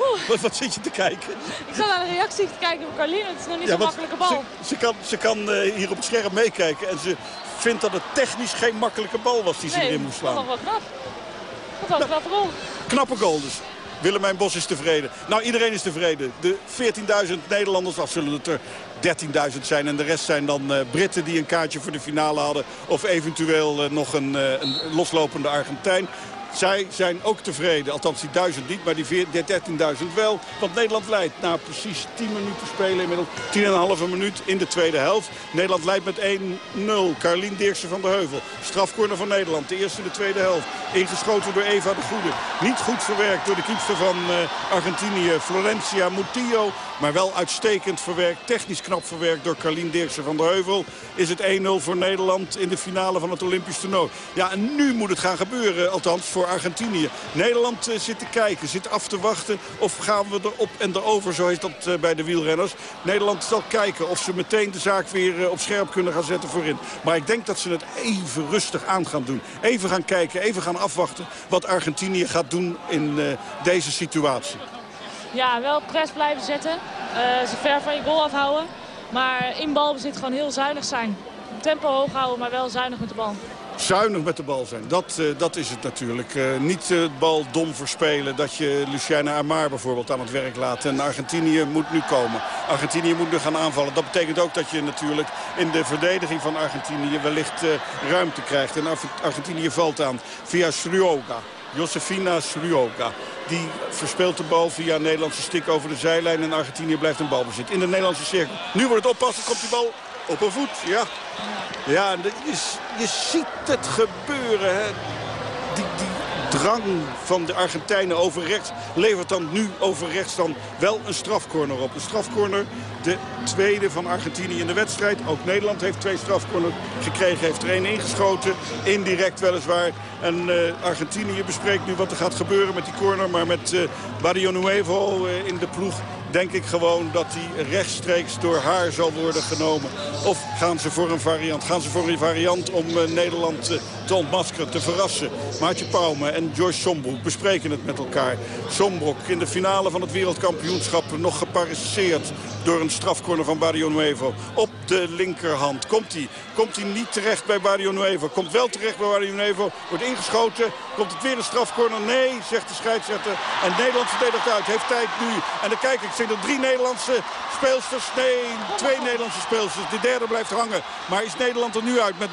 wat, wat zit je te kijken? Ik zat naar de reactie te kijken van Carlien. Het is nog niet zo'n makkelijke bal. Ze, ze kan, ze kan uh, hier op het scherm meekijken. En ze vindt dat het technisch geen makkelijke bal was die ze erin moest slaan. dat was wel knap. Dat was een knappe goal. Knappe goal dus. Willemijn Bos is tevreden. Nou, iedereen is tevreden. De 14.000 Nederlanders, af zullen het er 13.000 zijn. En de rest zijn dan uh, Britten die een kaartje voor de finale hadden. Of eventueel uh, nog een, uh, een loslopende Argentijn. Zij zijn ook tevreden. Althans die duizend niet, maar die 13.000 wel. Want Nederland leidt na precies 10 minuten spelen. Inmiddels 10,5 minuut in de tweede helft. Nederland leidt met 1-0. Carlien Dirksen van der Heuvel. Strafcorner van Nederland. De eerste in de tweede helft. Ingeschoten door Eva de Goede. Niet goed verwerkt door de kiepster van uh, Argentinië. Florencia Mutillo. Maar wel uitstekend verwerkt. Technisch knap verwerkt door Carlien Dirksen van der Heuvel. Is het 1-0 voor Nederland in de finale van het Olympisch toernooi. Ja, en nu moet het gaan gebeuren. Althans voor Argentinië. Nederland uh, zit te kijken, zit af te wachten. Of gaan we erop en erover, zo is dat uh, bij de wielrenners. Nederland zal kijken of ze meteen de zaak weer uh, op scherp kunnen gaan zetten voorin. Maar ik denk dat ze het even rustig aan gaan doen. Even gaan kijken, even gaan afwachten wat Argentinië gaat doen in deze situatie. Ja, wel press blijven zetten. ze ver van je goal afhouden. Maar in balbezit gewoon heel zuinig zijn. Tempo hoog houden, maar wel zuinig met de bal zuinig met de bal zijn. Dat, uh, dat is het natuurlijk. Uh, niet de uh, bal dom verspelen. Dat je Luciana Amar bijvoorbeeld aan het werk laat. En Argentinië moet nu komen. Argentinië moet nu gaan aanvallen. Dat betekent ook dat je natuurlijk in de verdediging van Argentinië wellicht ruimte krijgt. En Argentinië valt aan via Srioga. Josefina Srioga. Die verspeelt de bal via een Nederlandse stik over de zijlijn. En Argentinië blijft een balbezit in de Nederlandse cirkel. Nu wordt het oppassen. Komt die bal op een voet, ja. Ja, je, je ziet het gebeuren, hè. Die drang van de Argentijnen over rechts levert dan nu over rechts dan wel een strafcorner op. Een strafcorner, de tweede van Argentinië in de wedstrijd. Ook Nederland heeft twee strafcorners gekregen, heeft er één ingeschoten. Indirect weliswaar. En uh, Argentinië bespreekt nu wat er gaat gebeuren met die corner. Maar met uh, Nuevo uh, in de ploeg denk ik gewoon dat die rechtstreeks door haar zal worden genomen. Of gaan ze voor een variant? Gaan ze voor een variant om Nederland te ontmaskeren, te verrassen? Maartje Pauwme en Joyce Sombroek bespreken het met elkaar. Sombroek in de finale van het wereldkampioenschap nog geparesseerd door een strafcorner van Barrio Nuevo. Op de linkerhand. Komt hij? Komt hij niet terecht bij Barrio Nuevo? Komt wel terecht bij Barrio Nuevo. Wordt ingeschoten. Komt het weer een strafcorner? Nee, zegt de scheidsrechter. En Nederland verdedigt uit. Heeft tijd nu. En dan kijk ik, zijn er drie Nederlandse speelsters. Nee, twee Nederlandse speelsters. De derde blijft hangen. Maar is Nederland er nu uit met,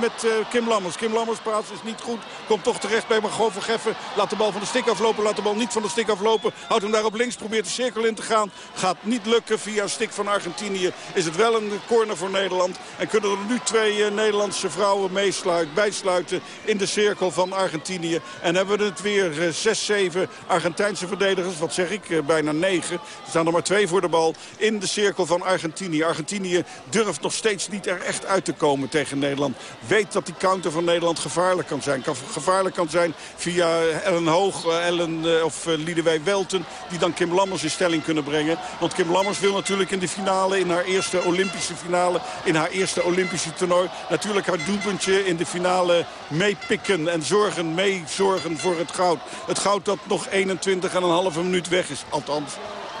met uh, Kim Lammers. Praat is niet goed. Komt toch terecht bij Margot van Geffen. Laat de bal van de stik aflopen. Laat de bal niet van de stik aflopen. Houdt hem daar op links. Probeert de cirkel in te gaan. Gaat niet lukken via stik van Argentinië. Is het wel een corner voor Nederland. En kunnen er nu twee uh, Nederlandse vrouwen meesluiten, bijsluiten in de cirkel van Argentinië. En hebben we het weer uh, 6, 7 Argentijnse verdedigers. Wat zeg ik? Uh, bijna 9. Er staan er maar twee voor de bal in de cirkel van Argentinië. Argentinië durft nog steeds niet er echt uit te komen tegen Nederland. Weet dat die counter van Nederland gevaarlijk kan zijn. Kan gevaarlijk kan zijn via Ellen Hoog Ellen, of Liedewij Welten. Die dan Kim Lammers in stelling kunnen brengen. Want Kim Lammers wil natuurlijk in de finale, in haar eerste Olympische finale, in haar eerste Olympische toernooi, natuurlijk haar doelpuntje in de finale meepikken en zorgen, meezorgen voor het goud. Het goud dat nog 21,5 minuut weg is, althans.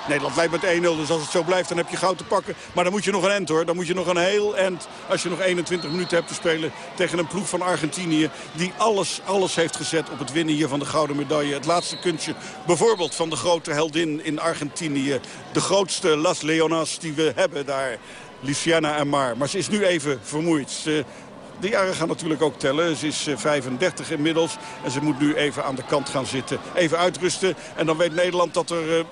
Nederland leidt met 1-0, dus als het zo blijft dan heb je goud te pakken. Maar dan moet je nog een end hoor. Dan moet je nog een heel end als je nog 21 minuten hebt te spelen tegen een ploeg van Argentinië. Die alles, alles heeft gezet op het winnen hier van de gouden medaille. Het laatste kunstje bijvoorbeeld van de grote heldin in Argentinië. De grootste Las Leonas die we hebben daar. Luciana Amar. Maar ze is nu even vermoeid. Ze de jaren gaan natuurlijk ook tellen. Ze is 35 inmiddels en ze moet nu even aan de kant gaan zitten. Even uitrusten en dan weet Nederland dat er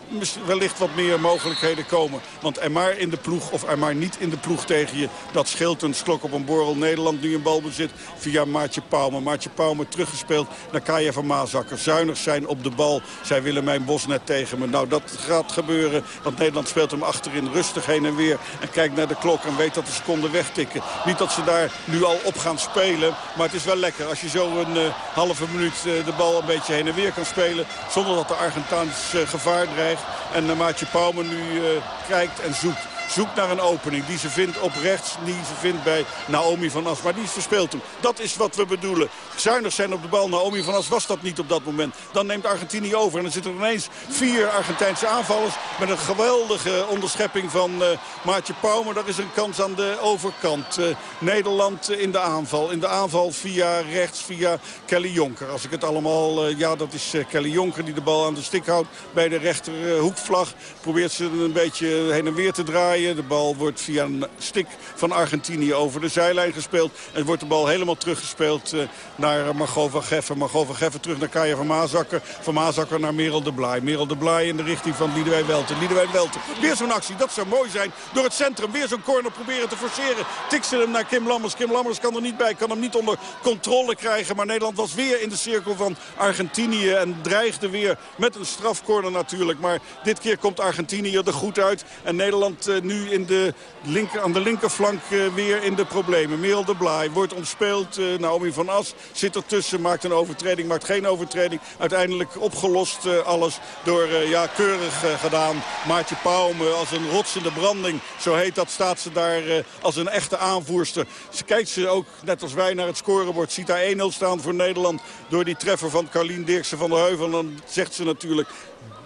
wellicht wat meer mogelijkheden komen. Want er maar in de ploeg of er maar niet in de ploeg tegen je... dat scheelt een slok op een borrel. Nederland nu een balbezit via Maartje Pauwme. Maartje Pauwme teruggespeeld naar Kaya van Maasakker. Zuinig zijn op de bal. Zij willen mijn bos net tegen me. Nou, dat gaat gebeuren. Want Nederland speelt hem achterin rustig heen en weer. En kijkt naar de klok en weet dat de seconden wegtikken. Niet dat ze daar nu al op gaan spelen. Maar het is wel lekker als je zo een uh, halve minuut uh, de bal een beetje heen en weer kan spelen. Zonder dat de Argentijns uh, gevaar dreigt. En Maatje Pauwme nu kijkt en zoekt. Zoekt naar een opening die ze vindt op rechts. Die ze vindt bij Naomi van As. Maar die verspeelt hem. Dat is wat we bedoelen. Zuinig zijn op de bal. Naomi van As was dat niet op dat moment. Dan neemt Argentinië over. En dan zitten er ineens vier Argentijnse aanvallers. Met een geweldige onderschepping van uh, Maartje. Maar daar is een kans aan de overkant. Uh, Nederland in de aanval. In de aanval via rechts, via Kelly Jonker. Als ik het allemaal... Uh, ja, dat is Kelly Jonker die de bal aan de stik houdt bij de rechterhoekvlag. Probeert ze een beetje heen en weer te draaien. De bal wordt via een stik van Argentinië over de zijlijn gespeeld. En wordt de bal helemaal teruggespeeld uh, naar Margot van Geffen. Margot van Geffen terug naar Kaya van Maasakker. Van Maasakker naar Merel de Blaai. Merel de Blaai in de richting van Liedewijn Welten. Liedewijn Welten. Weer zo'n actie. Dat zou mooi zijn. Door het centrum. Weer zo'n corner proberen te forceren. Tiksen hem naar Kim Lammers. Kim Lammers kan er niet bij. Kan hem niet onder controle krijgen. Maar Nederland was weer in de cirkel van Argentinië. En dreigde weer met een strafcorner natuurlijk. Maar dit keer komt Argentinië er goed uit. En Nederland uh, nu in de linker, aan de linkerflank uh, weer in de problemen. Merel de Blaai wordt ontspeeld. Uh, Naomi van As zit ertussen. Maakt een overtreding. Maakt geen overtreding. Uiteindelijk opgelost alles door ja, keurig gedaan. Maartje Pauwme als een rots in de branding. Zo heet dat. Staat ze daar als een echte aanvoerster. Ze kijkt ze ook net als wij naar het scorebord. Ziet daar 1-0 staan voor Nederland. Door die treffer van Carlien Dirksen van der Heuvel. En dan zegt ze natuurlijk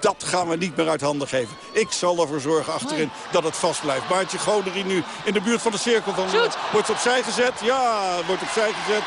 dat gaan we niet meer uit handen geven. Ik zal ervoor zorgen achterin dat het vast blijft. Maartje Goderie nu in de buurt van de cirkel. Van, Shoot. wordt opzij gezet. Ja, wordt opzij gezet.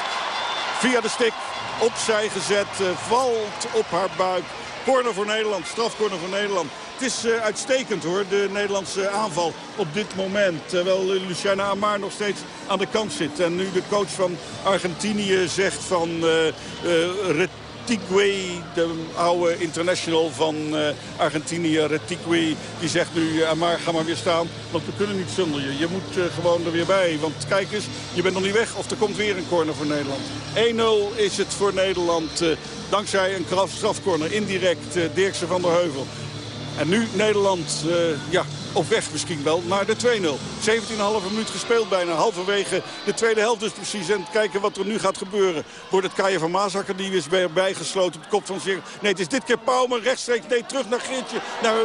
Via de stik. Opzij gezet. Uh, valt op haar buik. Corner voor Nederland. Strafcorner voor Nederland. Het is uh, uitstekend hoor, de Nederlandse aanval op dit moment. Terwijl Luciana Amar nog steeds aan de kant zit. En nu de coach van Argentinië zegt van... Uh, Retigui, de oude international van uh, Argentinië, Retigui, die zegt nu, uh, maar ga maar weer staan, want we kunnen niet zonder je. Je moet uh, gewoon er weer bij, want kijk eens, je bent nog niet weg of er komt weer een corner voor Nederland. 1-0 is het voor Nederland, dankzij een strafcorner, indirect Dirkse van der Heuvel. En nu Nederland, ja, op weg misschien wel naar de 2-0. 17,5 minuut gespeeld bijna. Halverwege de tweede helft dus precies. En kijken wat er nu gaat gebeuren. Wordt het Kaya van Maasakker die is bijgesloten op de kop van zich. Nee, het is dit keer Pauwme rechtstreeks. Nee, terug naar Geertje. Naar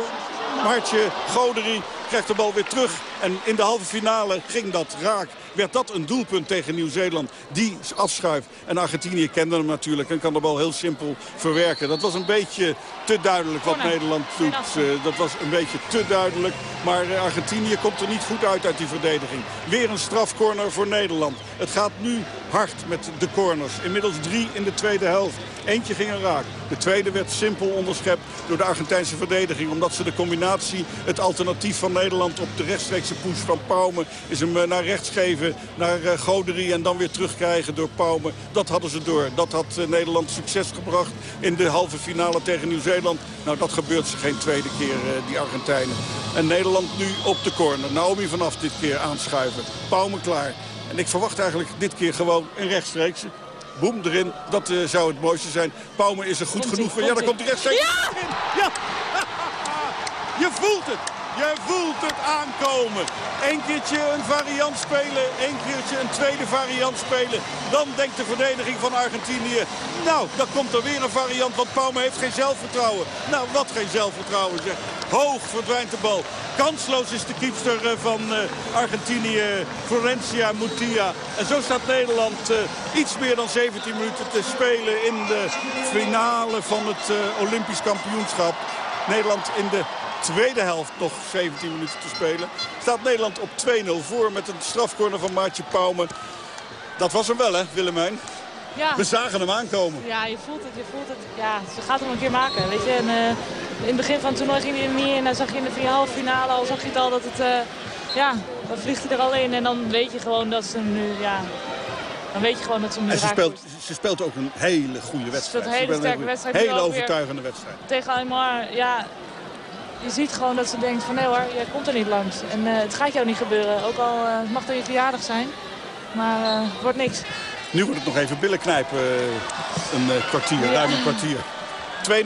Maartje Goderie krijgt de bal weer terug. En in de halve finale ging dat raak. Werd dat een doelpunt tegen Nieuw-Zeeland. Die afschuift. En Argentinië kende hem natuurlijk en kan de bal heel simpel verwerken. Dat was een beetje te duidelijk wat Nederland doet. Uh, dat was een beetje te duidelijk. Maar uh, Argentinië komt er niet goed uit uit die verdediging. Weer een strafcorner voor Nederland. Het gaat nu hard met de corners. Inmiddels drie in de tweede helft. Eentje ging er raak. De tweede werd simpel onderschept door de Argentijnse verdediging. Omdat ze de combinatie, het alternatief van Nederland op de rechtstreekse push van Pauwme... is hem naar rechts geven, naar uh, Goderie en dan weer terugkrijgen door Pauwme. Dat hadden ze door. Dat had uh, Nederland succes gebracht in de halve finale tegen Nieuw-Zeeland. Nou, dat gebeurt ze geen tweede keer, die Argentijnen. En Nederland nu op de corner. Naomi vanaf dit keer aanschuiven. Pauwme klaar. En ik verwacht eigenlijk dit keer gewoon een rechtstreeks. Boem erin, dat uh, zou het mooiste zijn. Pauwme is er goed komt genoeg voor. Ja, daar komt hij rechtstreeks. Ja! Je voelt het. Je voelt het aankomen. Eén keertje een variant spelen. Eén keertje een tweede variant spelen. Dan denkt de verdediging van Argentinië. Nou, dan komt er weer een variant. Want Pauwme heeft geen zelfvertrouwen. Nou, wat geen zelfvertrouwen zeg. Hoog verdwijnt de bal. Kansloos is de kiepster van uh, Argentinië, Florencia Mutia. En zo staat Nederland uh, iets meer dan 17 minuten te spelen in de finale van het Olympisch kampioenschap. Nederland in de tweede helft nog 17 minuten te spelen. Staat Nederland op 2-0 voor met een strafcorner van Maartje Pauwme. Dat was hem wel, hè, Willemijn? Ja. We zagen hem aankomen. Ja, je voelt het, je voelt het. Ja, ze gaat hem een keer maken, weet je. En, uh, in het begin van het toernooi ging hij er niet in. En dan zag je in de halve finale al, zag je het al dat het... Uh, ja, dan vliegt hij er al in. En dan weet je gewoon dat ze hem nu... Ja, dan weet je gewoon dat ze hem nu en ze speelt, ze speelt ook een hele goede wedstrijd. Ze speelt een hele sterke wedstrijd. Hele overtuigende wedstrijd. Tegen Aymar, ja... Je ziet gewoon dat ze denkt van nee hoor, jij komt er niet langs. En uh, het gaat jou niet gebeuren. Ook al uh, het mag dan je verjaardag zijn. Maar uh, het wordt niks. Nu wordt het nog even billen knijpen. een kwartier, ja. ruim een kwartier.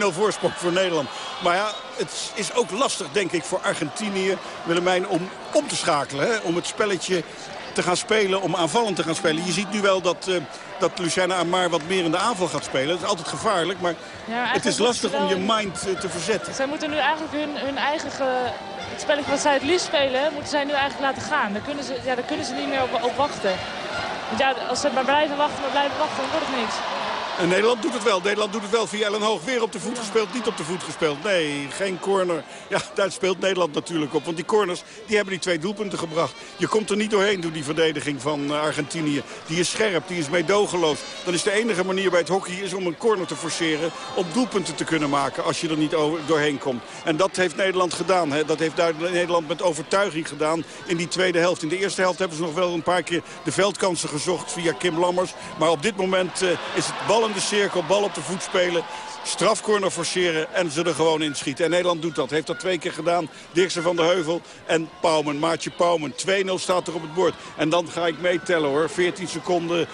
2-0 voorsprong voor Nederland. Maar ja, het is ook lastig, denk ik, voor Argentinië, Willemijn, om om te schakelen. Hè? Om het spelletje te gaan spelen, om aanvallend te gaan spelen. Je ziet nu wel dat, uh, dat Luciana Amar wat meer in de aanval gaat spelen. Dat is altijd gevaarlijk, maar ja, het is lastig om je mind te verzet. Zij moeten nu eigenlijk hun, hun eigen... Het spelletje wat zij het liefst spelen, moeten zij nu eigenlijk laten gaan. Daar kunnen ze, ja, daar kunnen ze niet meer op, op wachten. Want ja, als ze maar blijven wachten, maar blijven wachten, dan wordt het niks. En Nederland doet het wel. Nederland doet het wel via Ellen Hoog. Weer op de voet gespeeld, niet op de voet gespeeld. Nee, geen corner. Ja, daar speelt Nederland natuurlijk op. Want die corners, die hebben die twee doelpunten gebracht. Je komt er niet doorheen door die verdediging van eh, Argentinië. Die is scherp, die is meedogenloos. Dan is de enige manier bij het hockey is om een corner te forceren... om doelpunten te kunnen maken als je er niet doorheen komt. En dat heeft Nederland gedaan. Hè. Dat heeft Nederland met overtuiging gedaan in die tweede helft. In de eerste helft hebben ze nog wel een paar keer de veldkansen gezocht via Kim Lammers. Maar op dit moment uh, is het bal de cirkel, bal op de voet spelen. Strafcorner forceren en ze er gewoon in schieten. En Nederland doet dat. Heeft dat twee keer gedaan. Dirkse van der Heuvel en Pauwman. Maatje Pauwman. 2-0 staat er op het bord. En dan ga ik meetellen hoor. 14 seconden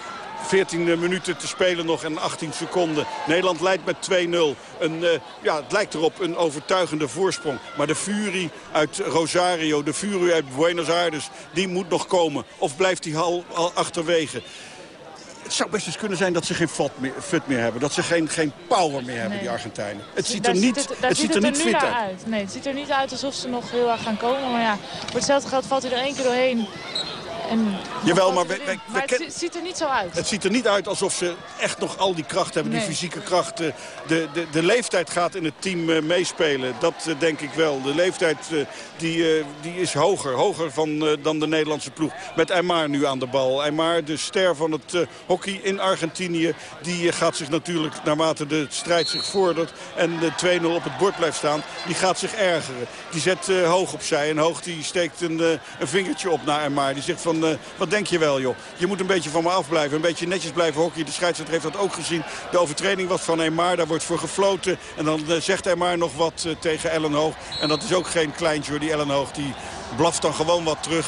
14 minuten te spelen nog en 18 seconden. Nederland leidt met 2-0. Uh, ja, het lijkt erop een overtuigende voorsprong. Maar de Fury uit Rosario, de Fury uit Buenos Aires... die moet nog komen. Of blijft die al, al achterwege? Het zou best eens kunnen zijn dat ze geen fut meer, fut meer hebben. Dat ze geen, geen power meer hebben, die Argentijnen. Het ziet er niet, het, het ziet er, niet fit uit. Nee, het ziet er niet uit alsof ze nog heel erg gaan komen. Maar ja, voor hetzelfde geld valt hij er één keer doorheen. En Jawel, maar, we, maar het ziet er niet zo uit. Het ziet er niet uit alsof ze echt nog al die kracht hebben, die fysieke kracht. De, de, de, leeftijd gaat in het team uh, meespelen, dat uh, denk ik wel. De leeftijd die, die is hoger, hoger van, dan de Nederlandse ploeg. Met Aymar nu aan de bal. Aymar, de ster van het hockey in Argentinië, die gaat zich natuurlijk, naarmate de strijd zich vordert... en de 2-0 op het bord blijft staan, die gaat zich ergeren. Die zet hoog opzij en hoog die steekt een, een vingertje op naar Aymar. Die zegt van eh, wat denk je wel joh. Je moet een beetje van me afblijven. Een beetje netjes blijven hockeyen. De scheidsrechter heeft dat ook gezien. De overtreding was van Eymar. Daar wordt voor gefloten. En dan uh, zegt Eymar nog wat uh, tegen Ellen Hoog. En dat is ook geen kleintje. Die Ellen Hoog die blaft dan gewoon wat terug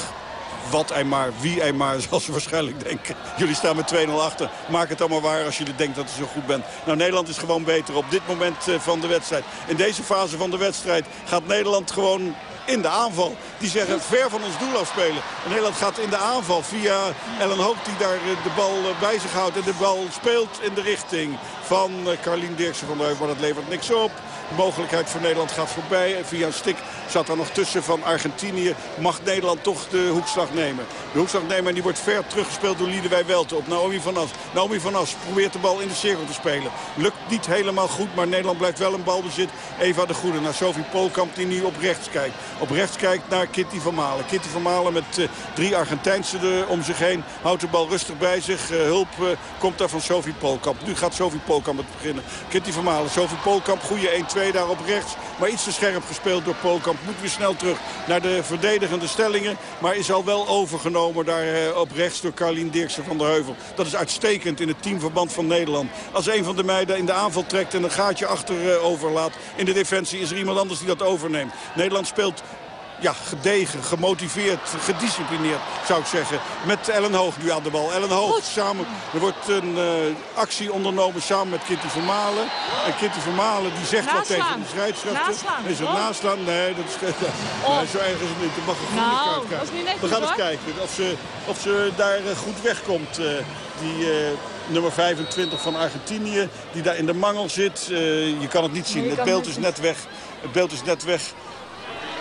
wat Eymar, wie Eymar, zoals ze waarschijnlijk denken. Jullie staan met 2-0 achter. Maak het allemaal waar als jullie denkt dat je zo goed bent. Nou, Nederland is gewoon beter op dit moment van de wedstrijd. In deze fase van de wedstrijd gaat Nederland gewoon in de aanval. Die zeggen ver van ons doel afspelen. En Nederland gaat in de aanval via Ellen Hoop die daar eh, de bal eh, bij zich houdt. En de bal speelt in de richting van eh, Carlien Dirksen van Heuvel. Maar dat levert niks op. De mogelijkheid voor Nederland gaat voorbij. En via een stik zat er nog tussen van Argentinië. Mag Nederland toch de hoekslag nemen. De hoekslag nemen en die wordt ver teruggespeeld door Liedewij Welte op Naomi van As. Naomi van As probeert de bal in de cirkel te spelen. Lukt niet helemaal goed, maar Nederland blijft wel een balbezit. Eva de Goede naar Sophie Polkamp die nu op rechts kijkt. Op rechts kijkt naar Kitty van Malen. Kitty van Malen met uh, drie Argentijnse er om zich heen. Houdt de bal rustig bij zich. Uh, hulp komt daar van Sophie Polkamp. Nu gaat Sophie Polkamp het beginnen. Kitty van Malen, Sophie Polkamp, goede 1-2 daar op rechts. Maar iets te scherp gespeeld door Polkamp. Moet weer snel terug naar de verdedigende stellingen. Maar is al wel overgenomen daar op rechts door Carlien Dirksen van der Heuvel. Dat is uitstekend in het teamverband van Nederland. Als een van de meiden in de aanval trekt en een gaatje achter overlaat in de defensie... is er iemand anders die dat overneemt. Nederland speelt ja, gedegen, gemotiveerd, gedisciplineerd zou ik zeggen. Met Ellen Hoog nu aan de bal. Ellen Hoog samen, er wordt een uh, actie ondernomen samen met Kitty Vermalen. En Kitty Vermalen die zegt wat tegen de scheidsrechter. Is het oh. naslaan? Nee, dat is, oh. nee, zo erg is het niet. Er mag een goede nou, kaart krijgen. We gaan eens kijken of ze, of ze daar eh, goed wegkomt. Uh, die... Uh, nummer 25 van Argentinië, die daar in de mangel zit. Je kan het niet zien. het beeld is net weg. Het beeld is net weg.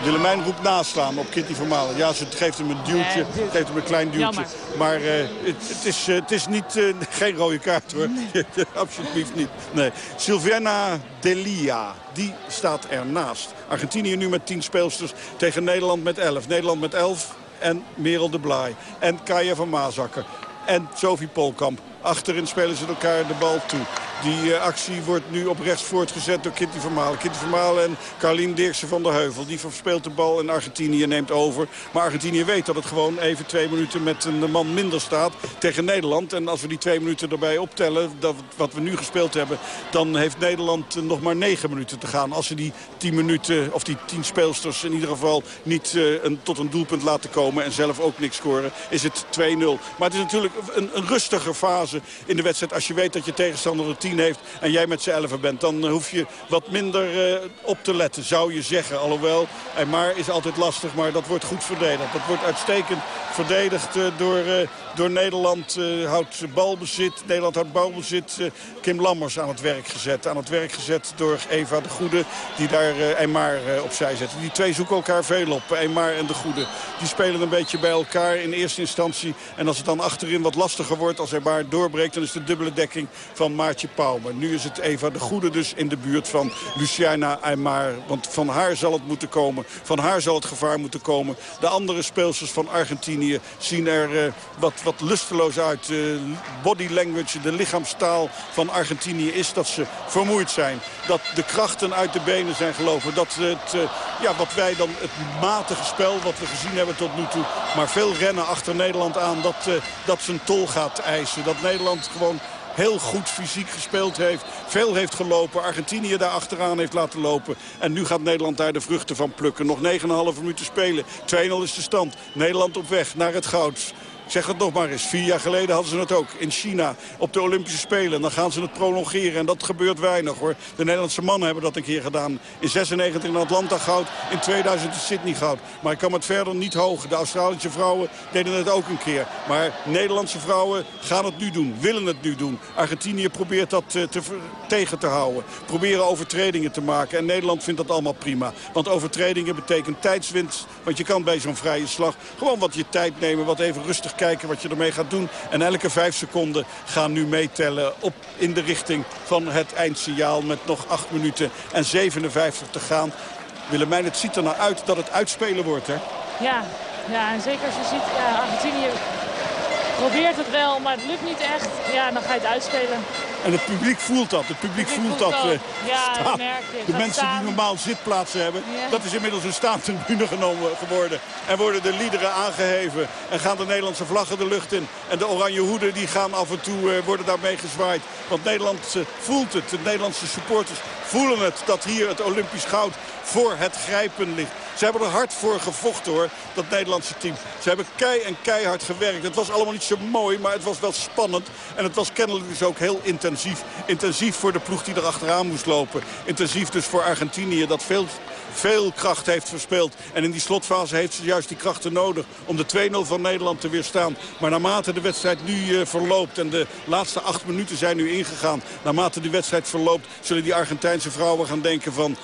Willemijn roept naslaan op Kitty Vermalen. Ja, ze geeft hem een duwtje, geeft hem een klein duwtje. Maar uh, het, het, is, uh, het is niet, uh, geen rode kaart hoor. Nee. Absoluut niet. Nee. Silviana Delia, die staat ernaast. Argentinië nu met 10 speelsters tegen Nederland met 11. Nederland met 11 en Merel de Blaai. En Kaya van Maasakker. En Sophie Polkamp. Achterin spelen ze elkaar de bal toe. Die uh, actie wordt nu op rechts voortgezet door Kitty Vermalen. Kitty Vermalen en Carlien Dirksen van der Heuvel. Die verspeelt de bal en Argentinië neemt over. Maar Argentinië weet dat het gewoon even twee minuten met een man minder staat tegen Nederland. En als we die twee minuten erbij optellen, dat, wat we nu gespeeld hebben... dan heeft Nederland nog maar negen minuten te gaan. Als ze die tien minuten, of die tien speelsters in ieder geval... niet een, tot een doelpunt laten komen en zelf ook niks scoren, is het 2-0. Maar het is natuurlijk een, een rustige fase in de wedstrijd... als je weet dat je tegenstander een heeft en jij met z'n elfen bent. Dan hoef je wat minder op te letten, zou je zeggen. Alhoewel, maar is altijd lastig, maar dat wordt goed verdedigd. Dat wordt uitstekend verdedigd door door Nederland. Uh, houdt balbezit. Nederland houdt balbezit. Uh, Kim Lammers aan het werk gezet. Aan het werk gezet door Eva de Goede. Die daar uh, Eymar opzij zet. Die twee zoeken elkaar veel op. Eymar en de Goede. Die spelen een beetje bij elkaar in eerste instantie. En als het dan achterin wat lastiger wordt. Als Eymar doorbreekt. Dan is de dubbele dekking van Maartje Pauw. Maar nu is het Eva de Goede dus in de buurt van Luciana Eymar. Want van haar zal het moeten komen. Van haar zal het gevaar moeten komen. De andere speelsters van Argentinië zien er wat wat lusteloos uit. De body language, de lichaamstaal van Argentinië is dat ze vermoeid zijn. Dat de krachten uit de benen zijn gelopen. Dat het, eh, ja, wat wij dan het matige spel wat we gezien hebben tot nu toe. Maar veel rennen achter Nederland aan. Dat, uh, dat zijn tol gaat eisen. Dat Nederland gewoon heel goed fysiek gespeeld heeft. Veel heeft gelopen. Argentinië daar achteraan heeft laten lopen. En nu gaat Nederland daar de vruchten van plukken. Nog 9,5 minuten spelen. 2-0 is de stand. Nederland op weg naar het goud zeg het nog maar eens. Vier jaar geleden hadden ze het ook in China op de Olympische Spelen. Dan gaan ze het prolongeren en dat gebeurt weinig hoor. De Nederlandse mannen hebben dat een keer gedaan. In 96 in Atlanta goud, in 2000 in Sydney goud. Maar ik kan het verder niet hoog. De Australische vrouwen deden het ook een keer. Maar Nederlandse vrouwen gaan het nu doen, willen het nu doen. Argentinië probeert dat eh, te, tegen te houden. Proberen overtredingen te maken. En Nederland vindt dat allemaal prima. Want overtredingen betekent tijdswinst. Want je kan bij zo'n vrije slag gewoon wat je tijd nemen. Wat even rustig kijken wat je ermee gaat doen. En elke vijf seconden gaan nu meetellen op in de richting van het eindsignaal. Met nog 8 minuten en 57 te gaan. Willemijn, het ziet er nou uit dat het uitspelen wordt, hè? Ja, ja en zeker als je ziet, ja, Argentinië probeert het wel, maar het lukt niet echt. Ja, dan ga je het uitspelen. En het publiek voelt dat. Het publiek, voelt, dat. Ja, dat merk je. De mensen die normaal zitplaatsen hebben, dat is inmiddels een staantribune genomen geworden. En worden de liederen aangeheven. En gaan de Nederlandse vlaggen de lucht in. En de oranje hoeden die gaan af en toe, uh, worden daarmee gezwaaid. Want Nederland uh, voelt het. De Nederlandse supporters voelen het. Dat hier het Olympisch goud voor het grijpen ligt. Ze hebben er hard voor gevochten hoor, dat Nederlandse team. Ze hebben kei en keihard gewerkt. Het was allemaal niet zo mooi, maar het was wel spannend. En het was kennelijk dus ook heel intensief. Intensief voor de ploeg die er achteraan moest lopen. Intensief dus voor Argentinië dat veel veel kracht heeft verspeeld. En in die slotfase heeft ze juist die krachten nodig om de 2-0 van Nederland te weerstaan. Maar naarmate de wedstrijd nu uh, verloopt en de laatste acht minuten zijn nu ingegaan. Naarmate de wedstrijd verloopt zullen die Argentijnse vrouwen gaan denken van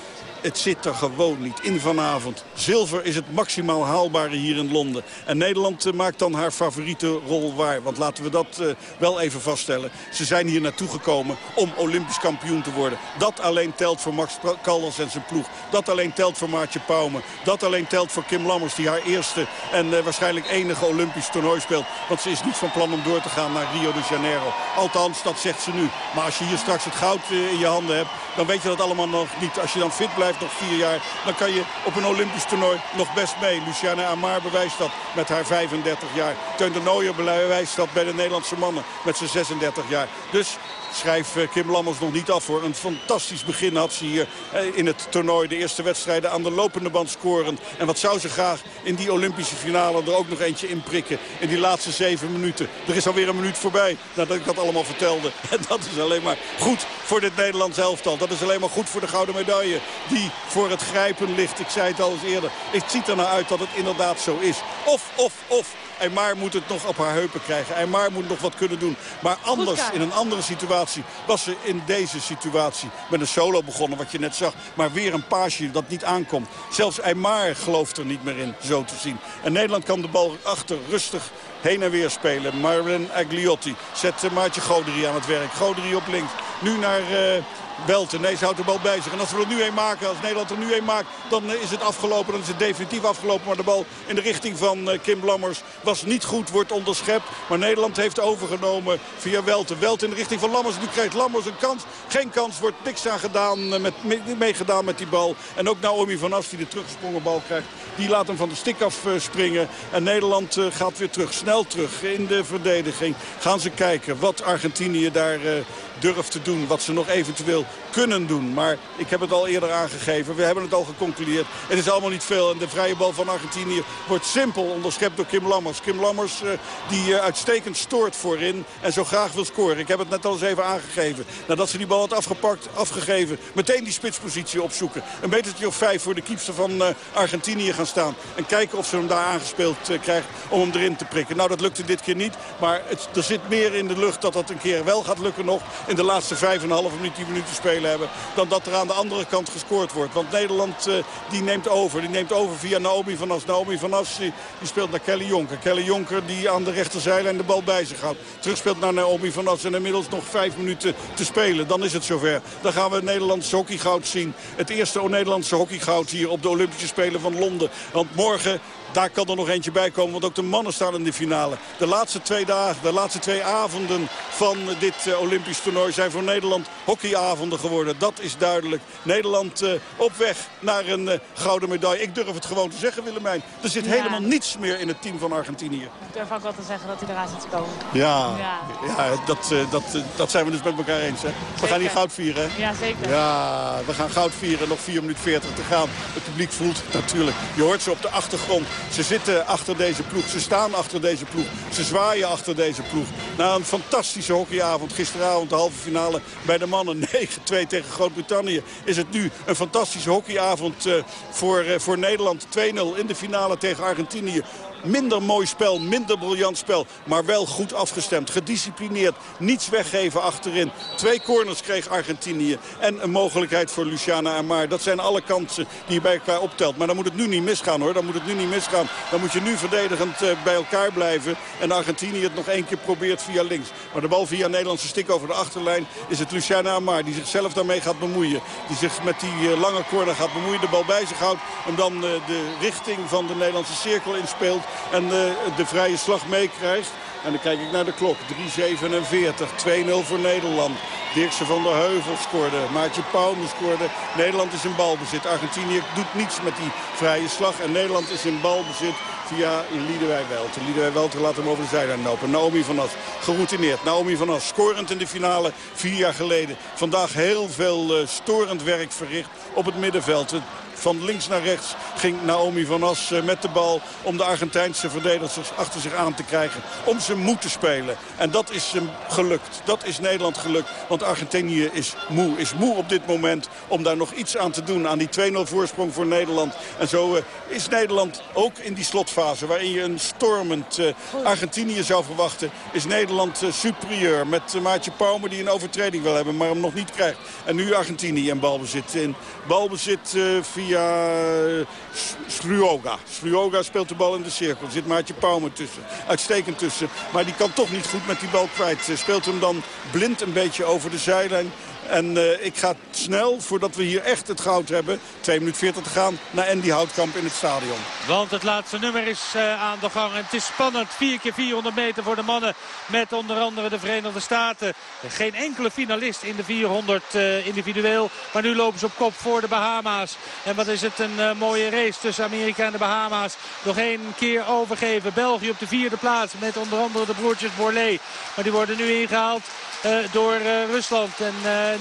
het zit er gewoon niet in vanavond. Zilver is het maximaal haalbare hier in Londen. En Nederland eh, maakt dan haar favoriete rol waar. Want laten we dat uh, wel even vaststellen. Ze zijn hier naartoe gekomen om Olympisch kampioen te worden. Dat alleen telt voor Max Caldas en zijn ploeg. Dat alleen telt voor Maartje Pauwme. Dat alleen telt voor Kim Lammers die haar eerste en uh, waarschijnlijk enige Olympisch toernooi speelt. Want ze is niet van plan om door te gaan naar Rio de Janeiro. Althans, dat zegt ze nu. Maar als je hier straks het goud in je handen hebt, dan weet je dat allemaal nog niet. Als je dan fit blijft nog vier jaar. Dan kan je op een Olympisch toernooi nog best mee. Luciana Amar bewijst dat met haar 35 jaar. Teun de Nooijer bewijst dat bij de Nederlandse mannen met zijn 36 jaar. Dus schrijf eh, Kim Lammers nog niet af voor. Een fantastisch begin had ze hier eh, in het toernooi. De eerste wedstrijden aan de lopende band scoren. En wat zou ze graag in die Olympische finale er ook nog eentje in prikken. In die laatste zeven minuten. Er is alweer een minuut voorbij nadat ik dat allemaal vertelde. En dat is alleen maar goed voor dit Nederlands elftal. Dat is alleen maar goed voor de gouden medaille. Die voor het grijpen ligt. Ik zei het al eens eerder. Het ziet er nou uit dat het inderdaad zo is. Of, of, of. Eymar moet het nog op haar heupen krijgen. Eymar moet nog wat kunnen doen. Maar anders, in een andere situatie, was ze in deze situatie met een solo begonnen, wat je net zag. Maar weer een paasje dat niet aankomt. Zelfs Eymar gelooft er niet meer in, zo te zien. En Nederland kan de bal achter rustig heen en weer spelen. Marlon Agliotti zet Maartje Goderie aan het werk. Goderie op links. Nu naar... Uh, Welten. Nee, ze houdt de bal bij zich. En als we er nu een maken, als Nederland er nu een maakt, dan is het afgelopen. Dan is het definitief afgelopen. Maar de bal in de richting van eh, Kim Lammers was niet goed, wordt onderschept. Maar Nederland heeft overgenomen via Welten. Welten in de richting van Lammers. Nu krijgt Lammers een kans. Geen kans, wordt niks aan gedaan, eh, met, meegedaan met die bal. En ook Naomi van As die de teruggesprongen bal krijgt. Die laat hem van de stik af eh, springen. En Nederland gaat weer terug, snel terug in de verdediging. Gaan ze kijken wat Argentinië daar durft te doen. Wat ze nog eventueel kunnen doen. Maar ik heb het al eerder aangegeven. We hebben het al geconcludeerd. Het is allemaal niet veel. En de vrije bal van Argentinië wordt simpel onderschept door Kim Lammers. Kim Lammers uh, die uh, uitstekend stoort voorin en zo graag wil scoren. Ik heb het net al eens even aangegeven. Nadat ze die bal had afgepakt, afgegeven, meteen die spitspositie opzoeken. Een metertje of vijf voor de kiepster van uh, Argentinië gaan staan. En kijken of ze hem daar aangespeeld krijgt om hem erin te prikken. Nou, dat lukte dit keer niet. Maar er zit meer in de lucht dat dat een keer wel gaat lukken nog. In de laatste vijf en een half minuut, die minuten spelen hebben. Dan dat er aan de andere kant gescoord wordt. Want Nederland die neemt over. Die neemt over via Naomi van As. Naomi van As die, speelt naar Kelly Jonker. Kelly Jonker die aan de rechterzijlijn de bal bij zich houdt. Terugspeelt naar Naomi van As. En inmiddels nog vijf minuten te spelen. Dan is het zover. Dan gaan we Nederlandse hockeygoud zien. Het eerste Nederlandse hockeygoud hier op de Olympische Spelen van Londen. Want morgen daar kan er nog eentje bij komen, want ook de mannen staan in de finale. De laatste twee dagen, de laatste twee avonden van dit uh, Olympisch toernooi zijn voor Nederland hockeyavonden geworden. Dat is duidelijk. Nederland uh, op weg naar een uh, gouden medaille. Ik durf het gewoon te zeggen, Willemijn. Er zit ja. helemaal niets meer in het team van Argentinië. Ik durf ook wel te zeggen dat hij eraan zit te komen. Ja, ja. ja dat, dat, dat zijn we dus met elkaar eens. Hè? We gaan hier goud vieren. Hè? Ja, zeker. Ja, we gaan goud vieren. Nog 4 minuten 40 te gaan. Het publiek voelt natuurlijk. Je hoort ze op de achtergrond. Ze zitten achter deze ploeg. Ze staan achter deze ploeg. Ze zwaaien achter deze ploeg. Na een fantastische hockeyavond. Gisteravond de halve finale bij de mannen 9-2 tegen Groot-Brittannië. Is het nu een fantastische hockeyavond uh, voor, uh, voor Nederland. 2-0 in de finale tegen Argentinië. Minder mooi spel, minder briljant spel. Maar wel goed afgestemd, gedisciplineerd. Niets weggeven achterin. Twee corners kreeg Argentinië. En een mogelijkheid voor Luciana Amar. Dat zijn alle kansen die je bij elkaar optelt. Maar dan moet het nu niet misgaan hoor. Dan moet het nu niet misgaan. Dan moet je nu verdedigend uh, bij elkaar blijven. En Argentinië het nog één keer probeert via links. Maar de bal via Nederlandse stik over de achterlijn is het Luciana Amar. Die zichzelf daarmee gaat bemoeien. Die zich met die uh, lange corner gaat bemoeien. De bal bij zich houdt. En dan uh, de richting van de Nederlandse cirkel inspeelt. En de vrije slag meekrijgt. En dan kijk ik naar de klok. 3.47, 2-0 voor Nederland. Dirkse van der Heuvel scoorde. Maartje Pauwme scoorde. Nederland is in balbezit. Argentinië doet niets met die vrije slag. En Nederland is in balbezit via Liedewij Welter. Liedewij Welter laat hem over de zijlijn lopen. Naomi van As, geroutineerd. Naomi van As, scorend in de finale vier jaar geleden. Vandaag heel veel uh, storend werk verricht op het middenveld. Van links naar rechts ging Naomi van As met de bal om de Argentijnse verdedigers achter zich aan te krijgen. Om ze moe te spelen. En dat is hem gelukt. Dat is Nederland gelukt. Want Argentinië is moe. Is moe op dit moment om daar nog iets aan te doen. Aan die 2-0 voorsprong voor Nederland. En zo uh, is Nederland ook in die slotfase waarin je een stormend uh, Argentinië zou verwachten. Is Nederland superieur met Maatje Pauwme die een overtreding wil hebben. Maar hem nog niet krijgt. En nu Argentinië in balbezit. In balbezit via via Sluoga. Sluoga speelt de bal in de cirkel. Zit Maatje Pauwme tussen. Uitstekend tussen. Maar die kan toch niet goed met die bal kwijt. Speelt hem dan blind een beetje over de zijlijn. En uh, ik ga snel, voordat we hier echt het goud hebben... 2 minuten 40 te gaan, naar Andy Houtkamp in het stadion. Want het laatste nummer is uh, aan de gang. En het is spannend. 4 keer 400 meter voor de mannen. Met onder andere de Verenigde Staten. Geen enkele finalist in de 400 uh, individueel. Maar nu lopen ze op kop voor de Bahama's. En wat is het een mooie race tussen Amerika en de Bahama's. Nog één keer overgeven. België op de vierde plaats. Met onder andere de broertjes Borlée. Maar die worden nu ingehaald. Door Rusland. En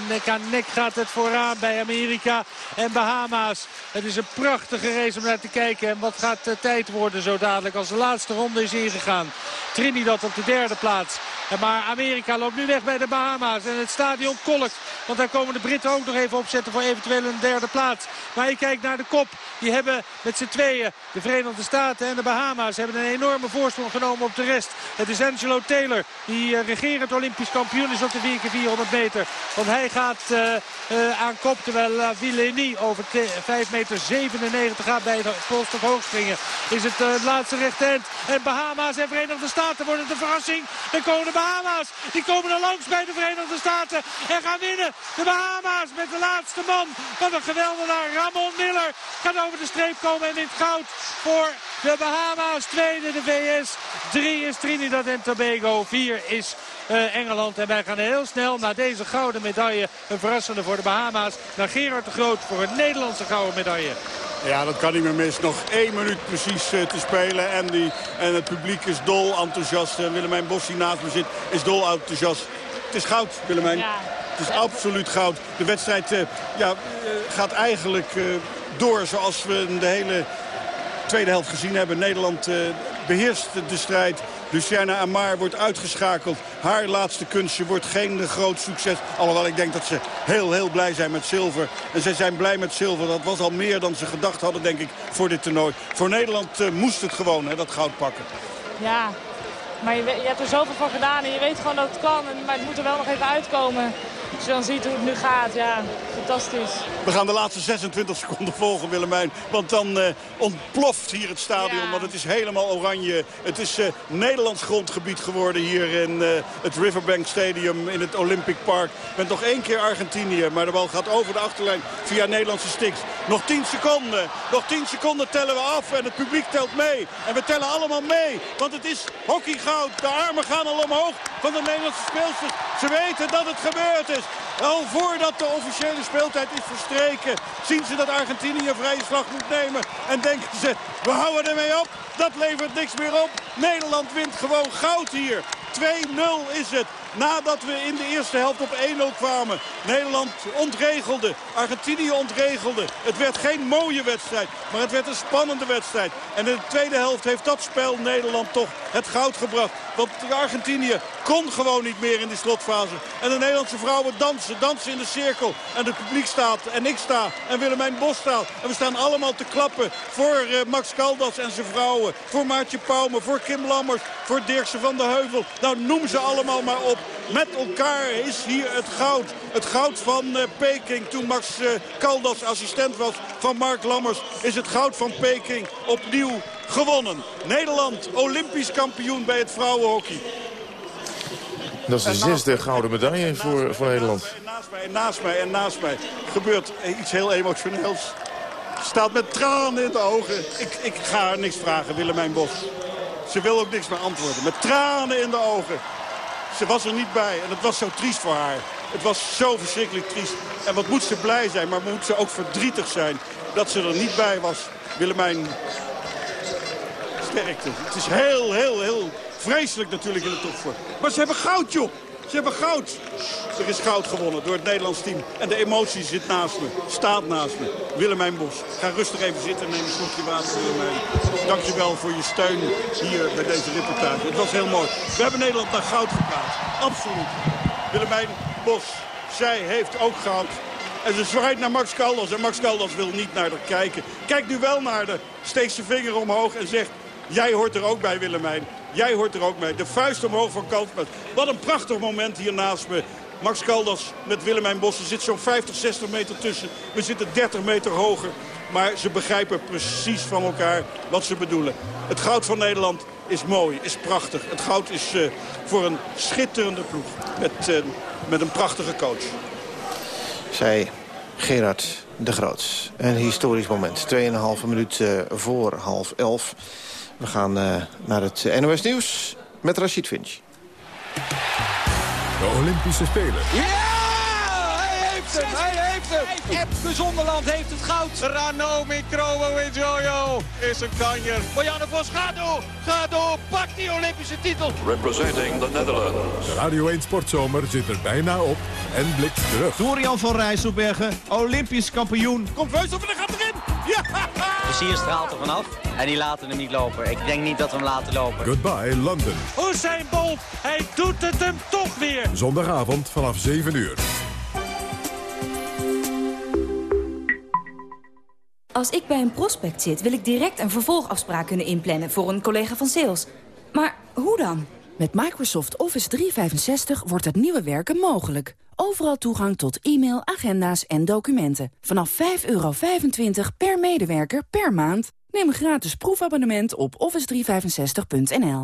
nek aan nek gaat het vooraan bij Amerika en Bahama's. Het is een prachtige race om naar te kijken. En wat gaat de tijd worden zo dadelijk als de laatste ronde is ingegaan. Trinidad op de derde plaats. En maar Amerika loopt nu weg bij de Bahama's. En het stadion kolkt. Want daar komen de Britten ook nog even opzetten voor eventueel een derde plaats. Maar je kijkt naar de kop. Die hebben met z'n tweeën, de Verenigde Staten en de Bahama's, hebben een enorme voorsprong genomen op de rest. Het is Angelo Taylor, die uh, regerend Olympisch kampioen is op de 4 x 400 meter. Want hij gaat uh, uh, aan kop, terwijl La Villenie over 5 meter 97 gaat bij het polstok hoogspringen. Is het laatste rechte end. En Bahama's en Verenigde Staten worden de verrassing. Dan komen de Bahama's. Die komen er langs bij de Verenigde Staten. En gaan winnen. De Bahama's met de laatste man. Wat een geweldenaar. Ramon Miller gaat over de streep komen en wint goud voor de Bahama's. Tweede de VS. Drie is Trinidad en Tobago. Vier is Engeland. En wij gaan heel snel naar deze gouden medaille. Een verrassende voor de Bahama's. Naar Gerard de Groot voor een Nederlandse gouden medaille. Ja, dat kan niet meer mis. Nog één minuut precies uh, te spelen. En, die, en het publiek is dol enthousiast. Uh, Willemijn Bos die naast me zit is dol enthousiast. Het is goud, Willemijn. Ja, Het is absoluut goud. De wedstrijd ja, gaat eigenlijk door zoals we de hele tweede helft gezien hebben. Nederland beheerst de strijd. Luciana Amar wordt uitgeschakeld. Haar laatste kunstje wordt geen groot succes. Alhoewel ik denk dat ze heel, heel blij zijn met zilver. En ze zijn blij met zilver. Dat was al meer dan ze gedacht hadden, denk ik, voor dit toernooi. Voor Nederland uh, moest het gewoon, dat goud pakken. Ja, maar je, je, hebt er zoveel voor gedaan en je weet gewoon dat het kan. Maar het moet er wel nog even uitkomen. Als je dan ziet hoe het nu gaat, ja, fantastisch. We gaan de laatste 26 seconden volgen, Willemijn. Want dan uh, ontploft hier het stadion, want het is helemaal oranje. Het is uh, Nederlands grondgebied geworden hier in uh, het Riverbank Stadium in het Olympic Park. Met nog één keer Argentinië, maar de bal gaat over de achterlijn via Nederlandse sticks. Nog 10 seconden, nog 10 seconden tellen we af en het publiek telt mee. En we tellen allemaal mee, want het is hockeygoud. De armen gaan al omhoog van de Nederlandse speelsters. Ze weten dat het gebeurd is. Al voordat de officiële speeltijd is verstreken... zien ze dat Argentinië vrije slag moet nemen. En denken ze, we houden ermee op. Dat levert niks meer op. Nederland wint gewoon goud hier. 2-0 is het. Nadat we in de eerste helft op 1-0 kwamen. Nederland ontregelde. Argentinië ontregelde. Het werd geen mooie wedstrijd. Maar het werd een spannende wedstrijd. En in de tweede helft heeft dat spel Nederland toch het goud gebracht. Want Argentinië kon gewoon niet meer in die slotfase. En de Nederlandse vrouwen dansen. Dansen in de cirkel. En het publiek staat. En ik sta. En Willemijn Bos staat. En we staan allemaal te klappen voor uh, Max Caldas en zijn vrouwen. Voor Maartje Pauwme. Voor Kim Lammers. Voor Dirkse van de Heuvel. Nou, noem ze allemaal maar op. Met elkaar is hier het goud. Het goud van uh, Peking. Toen Max uh, Caldas assistent was van Mark Lammers... is het goud van Peking opnieuw gewonnen. Nederland, olympisch kampioen bij het vrouwenhockey. Dat is de zesde gouden medaille voor, voor Nederland. En naast mij, en naast mij, en naast mij gebeurt iets heel emotioneels. Staat met tranen in de ogen. Ik, ik ga haar niks vragen, Willemijn Bos. Ze wil ook niks meer antwoorden. Met tranen in de ogen. Ze was er niet bij en het was zo triest voor haar. Het was zo verschrikkelijk triest. En wat moet ze blij zijn, maar moet ze ook verdrietig zijn dat ze er niet bij was. Willemijn sterkte. Het is heel, heel, heel vreselijk natuurlijk in de topvoor. Maar ze hebben goud, joh. Ze hebben goud. Er is goud gewonnen door het Nederlands team. En de emotie zit naast me. Staat naast me. Willemijn Bos. Ga rustig even zitten en neem een slokje water, Willemijn. Dankjewel voor je steun hier bij deze reportage. Het was heel mooi. We hebben Nederland naar goud gepraat. Absoluut. Willemijn Bos. Zij heeft ook goud. En ze zwaait naar Max Caldas. En Max Caldas wil niet naar haar kijken. Kijk nu wel naar de. Steekt zijn vinger omhoog en zegt... Jij hoort er ook bij, Willemijn. Jij hoort er ook bij. De vuist omhoog van Kaltman. Wat een prachtig moment hier naast me. Max Caldas met Willemijn Bos. Er zit zo'n 50, 60 meter tussen. We zitten 30 meter hoger. Maar ze begrijpen precies van elkaar wat ze bedoelen. Het goud van Nederland is mooi, is prachtig. Het goud is uh, voor een schitterende ploeg. Met, uh, met een prachtige coach. Zij Gerard de Groot. Een historisch moment. 2,5 minuut uh, voor half elf. We gaan uh, naar het NOS Nieuws met Rashid Finch. De Olympische Spelen. Ja! Hij heeft hem! Hij heeft hem! Epke Zonderland heeft het goud. Rano Mikrowo in Jojo is een kanjer. Marianne Vos, ga door! Ga door! Pak die Olympische titel! Representing the Netherlands. De Radio 1 Sportzomer zit er bijna op en blikt terug. Dorian van Rijsselbergen, Olympisch kampioen. Komt Veus op en dan gaat erin! Ja! De sier straalt er vanaf en die laten hem niet lopen. Ik denk niet dat we hem laten lopen. Goodbye London. Usain Bolt, hij doet het hem toch weer. Zondagavond vanaf 7 uur. Als ik bij een prospect zit, wil ik direct een vervolgafspraak kunnen inplannen voor een collega van sales. Maar hoe dan? Met Microsoft Office 365 wordt het nieuwe werken mogelijk. Overal toegang tot e-mail, agenda's en documenten. Vanaf 5,25 per medewerker per maand. Neem een gratis proefabonnement op office365.nl.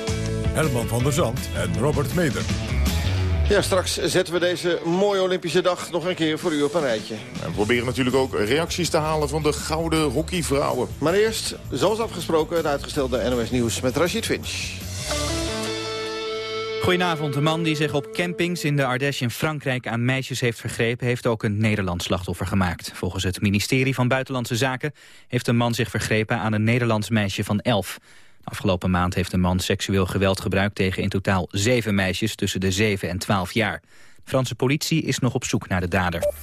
Herman van der Zand en Robert Meder. Ja, straks zetten we deze mooie Olympische dag nog een keer voor u op een rijtje. En we proberen natuurlijk ook reacties te halen van de gouden hockeyvrouwen. Maar eerst, zoals afgesproken, het uitgestelde NOS Nieuws met Rashid Finch. Goedenavond. De man die zich op campings in de Ardèche in Frankrijk aan meisjes heeft vergrepen... heeft ook een Nederlands slachtoffer gemaakt. Volgens het ministerie van Buitenlandse Zaken heeft een man zich vergrepen aan een Nederlands meisje van 11. Afgelopen maand heeft de man seksueel geweld gebruikt tegen in totaal zeven meisjes tussen de 7 en 12 jaar. De Franse politie is nog op zoek naar de dader.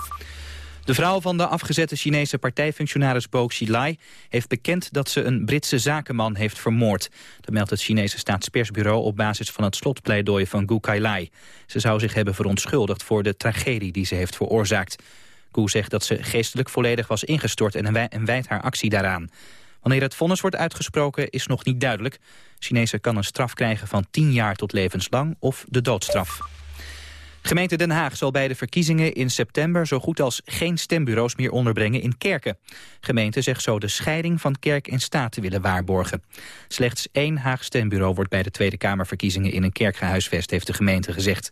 De vrouw van de afgezette Chinese partijfunctionaris Bo Xilai heeft bekend dat ze een Britse zakenman heeft vermoord. Dat meldt het Chinese staatspersbureau op basis van het slotpleidooi van Gu Kailai. Ze zou zich hebben verontschuldigd voor de tragedie die ze heeft veroorzaakt. Gu zegt dat ze geestelijk volledig was ingestort en wijt haar actie daaraan. Wanneer het vonnis wordt uitgesproken is nog niet duidelijk. Chinezen kan een straf krijgen van 10 jaar tot levenslang of de doodstraf. Gemeente Den Haag zal bij de verkiezingen in september zo goed als geen stembureaus meer onderbrengen in kerken. Gemeente zegt zo de scheiding van kerk en staat te willen waarborgen. Slechts één Haag stembureau wordt bij de Tweede Kamerverkiezingen in een kerk gehuisvest, heeft de gemeente gezegd.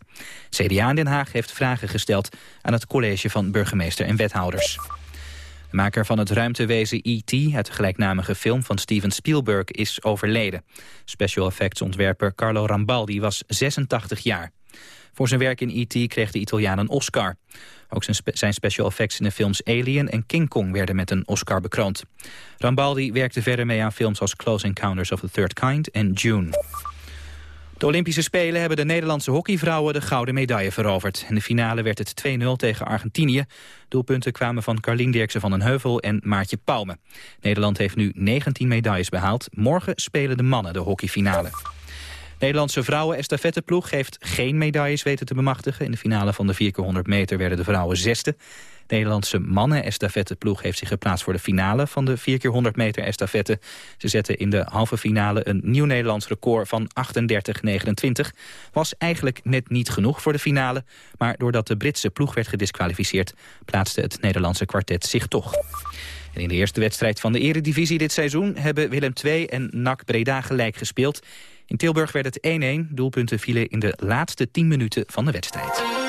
CDA in Den Haag heeft vragen gesteld aan het college van burgemeester en wethouders. Maker van het ruimtewezen E.T. de gelijknamige film van Steven Spielberg is overleden. Special effects ontwerper Carlo Rambaldi was 86 jaar. Voor zijn werk in E.T. kreeg de Italiaan een Oscar. Ook zijn, special effects in de films Alien en King Kong werden met een Oscar bekroond. Rambaldi werkte verder mee aan films als Close Encounters of the Third Kind en June. De Olympische Spelen hebben de Nederlandse hockeyvrouwen de gouden medaille veroverd. In de finale werd het 2-0 tegen Argentinië. Doelpunten kwamen van Carlien Dirksen van den Heuvel en Maartje Pauwme. Nederland heeft nu 19 medailles behaald. Morgen spelen de mannen de hockeyfinale. Nederlandse vrouwen estafetteploeg heeft geen medailles weten te bemachtigen. In de finale van de 4x100 meter werden de vrouwen zesde. De Nederlandse mannen estafetteploeg heeft zich geplaatst voor de finale van de 4x100 meter estafette. Ze zetten in de halve finale een nieuw Nederlands record van 38-29. Was eigenlijk net niet genoeg voor de finale, maar doordat de Britse ploeg werd gedisqualificeerd plaatste het Nederlandse kwartet zich toch. En in de eerste wedstrijd van de eredivisie dit seizoen hebben Willem II en NAC Breda gelijk gespeeld. In Tilburg werd het 1-1. Doelpunten vielen in de laatste 10 minuten van de wedstrijd.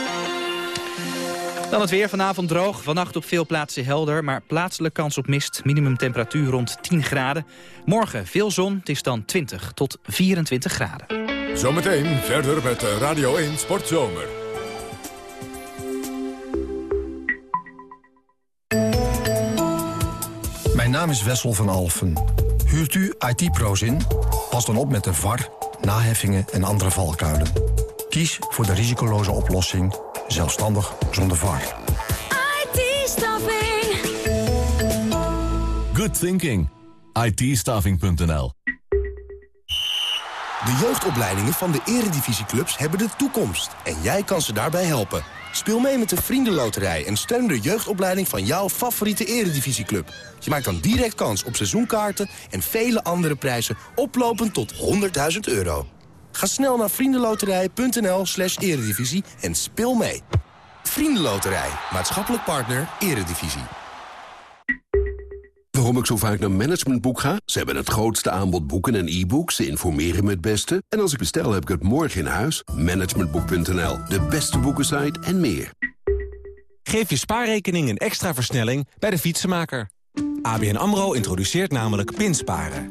Dan het weer vanavond droog. Vannacht op veel plaatsen helder, maar plaatselijk kans op mist. Minimumtemperatuur rond 10 graden. Morgen veel zon, het is dan 20 tot 24 graden. Zometeen verder met Radio 1 Sportzomer. Mijn naam is Wessel van Alfen. Huurt u IT-pro's in? Pas dan op met de VAR, naheffingen en andere valkuilen. Kies voor de risicoloze oplossing, zelfstandig zonder VAR. IT-staffing. Good thinking. it De jeugdopleidingen van de eredivisieclubs hebben de toekomst. En jij kan ze daarbij helpen. Speel mee met de Vriendenloterij en steun de jeugdopleiding van jouw favoriete eredivisieclub. Je maakt dan direct kans op seizoenkaarten en vele andere prijzen oplopend tot 100.000 euro. Ga snel naar vriendenloterij.nl slash eredivisie en speel mee. Vriendenloterij, maatschappelijk partner, eredivisie. Waarom ik zo vaak naar Managementboek ga? Ze hebben het grootste aanbod boeken en e-books. Ze informeren me het beste. En als ik bestel, heb ik het morgen in huis. Managementboek.nl, de beste boekensite en meer. Geef je spaarrekening een extra versnelling bij de fietsenmaker. ABN AMRO introduceert namelijk pinsparen.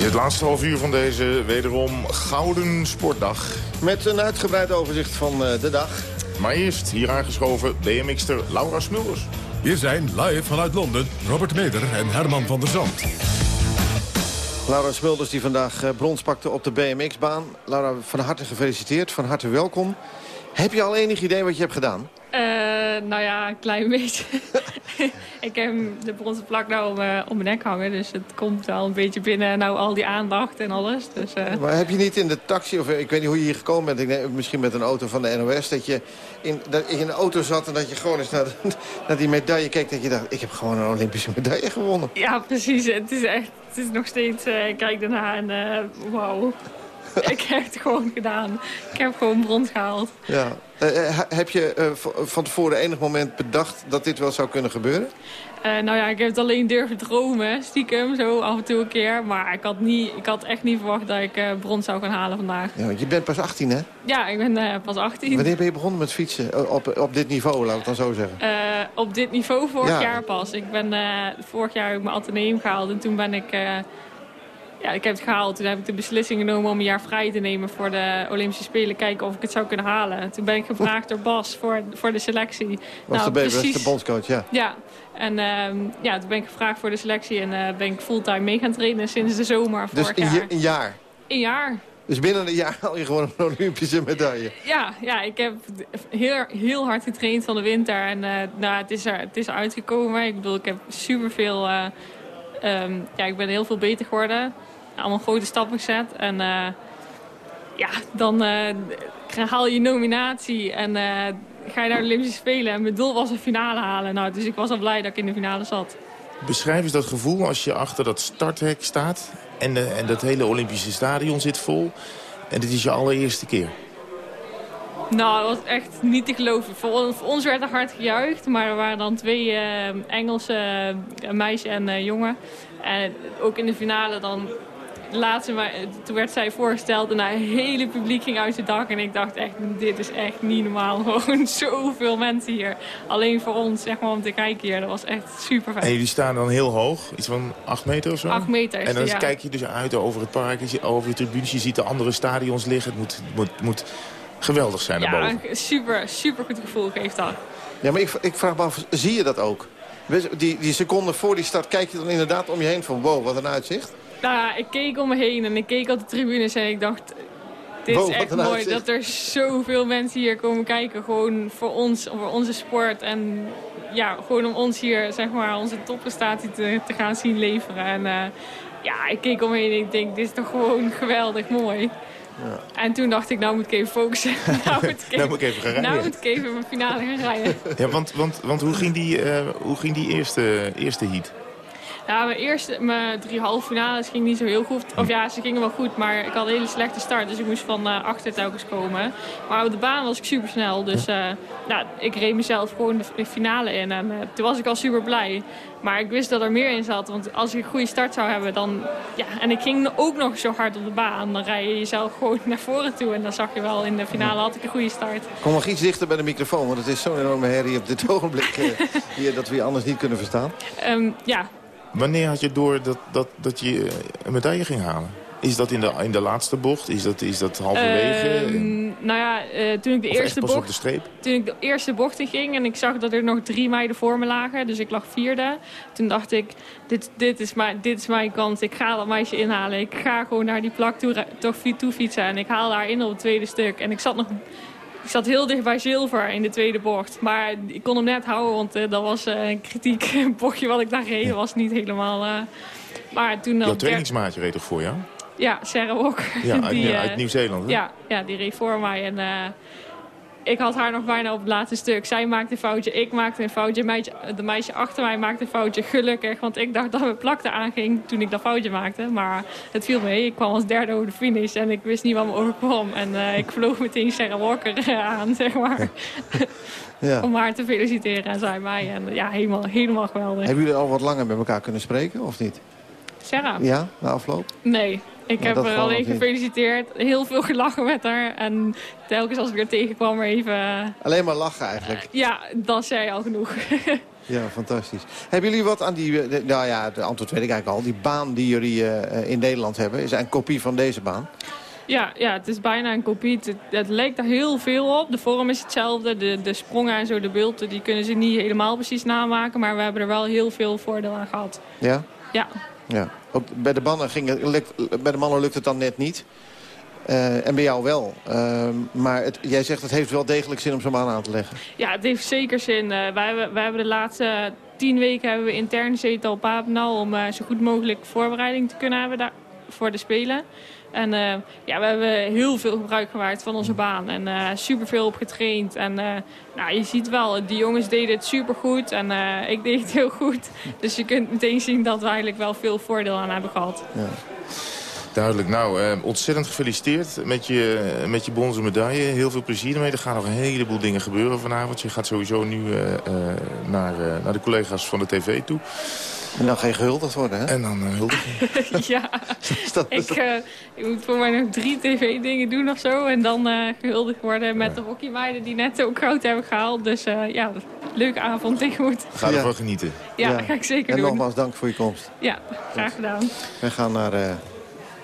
Is het laatste half uur van deze wederom Gouden Sportdag. Met een uitgebreid overzicht van eh, de dag. Maar eerst hier aangeschoven BMX'er Laura Smulders. Hier zijn live vanuit Londen Robert Meder en Herman van der Zand. Laura Smulders die vandaag eh, brons pakte op de BMX-baan. Laura, van harte gefeliciteerd, van harte welkom. Heb je al enig idee wat je hebt gedaan? Uh, nou ja, een klein beetje. ik heb de bronzen plak nou om, uh, om mijn nek hangen. Dus het komt wel een beetje binnen. Nou, al die aandacht en alles. Dus, uh... Maar heb je niet in de taxi, of ik weet niet hoe je hier gekomen bent... Ik denk, misschien met een auto van de NOS... dat je in, dat je in een auto zat en dat je gewoon eens naar, de, naar die medaille keek... dat je dacht, ik heb gewoon een Olympische medaille gewonnen. Ja, precies. Het is echt... Het is nog steeds... Ik kijk daarna en wauw. ik heb het gewoon gedaan. Ik heb gewoon brons gehaald. Ja. Uh, heb je uh, van tevoren enig moment bedacht dat dit wel zou kunnen gebeuren? Uh, nou ja, ik heb het alleen durven dromen, stiekem, zo af en toe een keer. Maar ik had, niet, ik had echt niet verwacht dat ik brons zou gaan halen vandaag. Ja, je bent pas 18, hè? Ja, ik ben pas 18. Wanneer ben je begonnen met fietsen? Op, op dit niveau, laat ik het dan zo zeggen. op dit niveau vorig jaar pas. Ik ben vorig jaar mijn ateneum gehaald en toen ben ik ja, ik heb het gehaald. Toen heb ik de beslissing genomen om een jaar vrij te nemen voor de Olympische Spelen. Kijken of ik het zou kunnen halen. Toen ben ik gevraagd door Bas voor, voor de selectie. Was nou, de, precies, de bondscoach, ja. Ja, en uh, ja, toen ben ik gevraagd voor de selectie. En uh, ben ik fulltime mee gaan trainen sinds de zomer dus vorig jaar. Dus een jaar? Een jaar. Dus binnen een jaar haal je gewoon een Olympische medaille. Ja, ja ik heb heel, heel hard getraind van de winter. En uh, nou, het, is er, het is uitgekomen. Ik bedoel, ik heb superveel... Um, ja, ik ben heel veel beter geworden allemaal grote stappen gezet. En uh, ja, dan uh, haal je nominatie en uh, ga je naar de Olympische Spelen. En mijn doel was een finale halen. Nou, dus ik was al blij dat ik in de finale zat. Beschrijf eens dat gevoel als je achter dat starthek staat... en, de, en dat hele Olympische stadion zit vol. En dit is je allereerste keer. Nou, dat was echt niet te geloven. Voor, voor ons werd er hard gejuicht, maar er waren dan twee uh, Engelse uh, meisje en uh, jongen. En ook in de finale dan laatste, maar toen werd zij voorgesteld en het hele publiek ging uit het dak. En ik dacht echt, dit is echt niet normaal. Gewoon zoveel mensen hier. Alleen voor ons, zeg maar, om te kijken hier. Dat was echt super fijn. En jullie staan dan heel hoog? Iets van acht meter of zo? Acht meter. En dan ja. kijk je dus uit over het park, over de tribunes. Je ziet de andere stadions liggen. Het moet, moet, moet geweldig zijn ja, daarboven. Ja, super, super goed gevoel geeft dat. Ja, maar ik, ik vraag me af, zie je dat ook? Die, die seconde voor die start kijk je dan inderdaad om je heen van wow, wat een uitzicht? Nou ja, ik keek om me heen en ik keek op de tribunes en ik dacht... Dit wow, is echt mooi uitzicht. dat er zoveel mensen hier komen kijken. Gewoon voor ons, voor onze sport. En ja, gewoon om ons hier, zeg maar, onze topprestatie te, te gaan zien leveren. En uh, ja, ik keek om me heen en ik denk, dit is toch gewoon geweldig mooi. Ja. En toen dacht ik, nou moet ik even focussen. nou moet ik even, nou moet ik even gaan rijden. Nou moet ik even mijn finale gaan rijden. ja, want, want, want hoe ging die, uh, hoe ging die eerste, eerste heat? Ja, mijn eerste, mijn drie halve finales ging niet zo heel goed. Of ja, ze gingen wel goed, maar ik had een hele slechte start. Dus ik moest van uh, achter telkens komen. Maar op de baan was ik super snel. Dus uh, nou, ik reed mezelf gewoon de finale in. En uh, toen was ik al super blij. Maar ik wist dat er meer in zat. Want als ik een goede start zou hebben, dan... Ja, en ik ging ook nog zo hard op de baan. Dan rij je jezelf gewoon naar voren toe. En dan zag je wel, in de finale had ik een goede start. Kom nog iets dichter bij de microfoon. Want het is zo'n enorme herrie op dit ogenblik. hier, dat we je anders niet kunnen verstaan. Um, ja, Wanneer had je door dat, dat, dat je een medaille ging halen? Is dat in de, in de laatste bocht? Is dat, is dat halverwege? Um, nou ja, uh, toen ik de of eerste bocht... op de streep? Toen ik de eerste bocht in ging en ik zag dat er nog drie meiden voor me lagen. Dus ik lag vierde. Toen dacht ik, dit, dit, is, mijn, dit is mijn kans. Ik ga dat meisje inhalen. Ik ga gewoon naar die plak toe, toch toe fietsen. En ik haal haar in op het tweede stuk. En ik zat nog... Ik zat heel dicht bij zilver in de tweede bocht. Maar ik kon hem net houden, want uh, dat was uh, een kritiek bochtje wat ik daar reed. Dat was niet helemaal... Uh, maar toen... Jouw trainingsmaatje reed toch voor jou? Ja, Sarah Walker. Ja, uit, uit Nieuw-Zeeland. Ja, ja, die reed voor mij. En ik had haar nog bijna op het laatste stuk. Zij maakte een foutje, ik maakte een foutje. De meisje achter mij maakte een foutje. Gelukkig, want ik dacht dat mijn plakte aanging toen ik dat foutje maakte. Maar het viel mee. Ik kwam als derde over de finish en ik wist niet wat me overkwam. En uh, ik vloog meteen Sarah Walker aan, zeg maar. Ja. Om haar te feliciteren en zij mij. En ja, helemaal, helemaal geweldig. Hebben jullie al wat langer met elkaar kunnen spreken, of niet? Sarah? Ja, na afloop? Nee, ik heb haar alleen gefeliciteerd. Heel veel gelachen met haar. En telkens als ik er tegenkwam even... Alleen maar lachen eigenlijk? Uh, ja, dat zei al genoeg. ja, fantastisch. Hebben jullie wat aan die... De, nou ja, de antwoord weet ik eigenlijk al. Die baan die jullie uh, in Nederland hebben, is een kopie van deze baan? Ja, ja, het is bijna een kopie. Het, het leek er heel veel op. De vorm is hetzelfde. De, de sprongen en zo, de bulten, die kunnen ze niet helemaal precies namaken. Maar we hebben er wel heel veel voordeel aan gehad. Ja? Ja. Ja. Bij, de mannen ging het, bij de mannen lukt het dan net niet. Uh, en bij jou wel. Uh, maar het, jij zegt het heeft wel degelijk zin om zo'n baan aan te leggen. Ja, het heeft zeker zin. Uh, wij, hebben, wij hebben de laatste tien weken hebben we intern gezeten op Papendal... om zo goed mogelijk voorbereiding te kunnen hebben daar, voor de Spelen. En uh, ja, we hebben heel veel gebruik gemaakt van onze baan. En uh, superveel op getraind. En uh, nou, je ziet wel, die jongens deden het supergoed. En ik deed het heel goed. Dus je kunt meteen zien dat we eigenlijk wel veel voordeel aan hebben gehad. Ja. Duidelijk. Nou, eh, ontzettend gefeliciteerd met je, met je bronzen medaille. Heel veel plezier ermee. Er gaan nog een heleboel dingen gebeuren vanavond. Je gaat sowieso nu uh, uh, naar, naar de collega's van de tv toe. En dan geen gehuldigd worden, hè? En dan uh, huldigd. ja, ik, uh, ik, moet voor mij nog drie tv-dingen doen of zo. En dan uh, gehuldigd worden met ja. de hockeymeiden die net ook goud hebben gehaald. Dus ja, leuke avond, tegenwoordig. Ga ervan ja. genieten. Ja, ja, dat ga ik zeker en doen. En nogmaals dank voor je komst. Ja, graag gedaan. We gaan naar...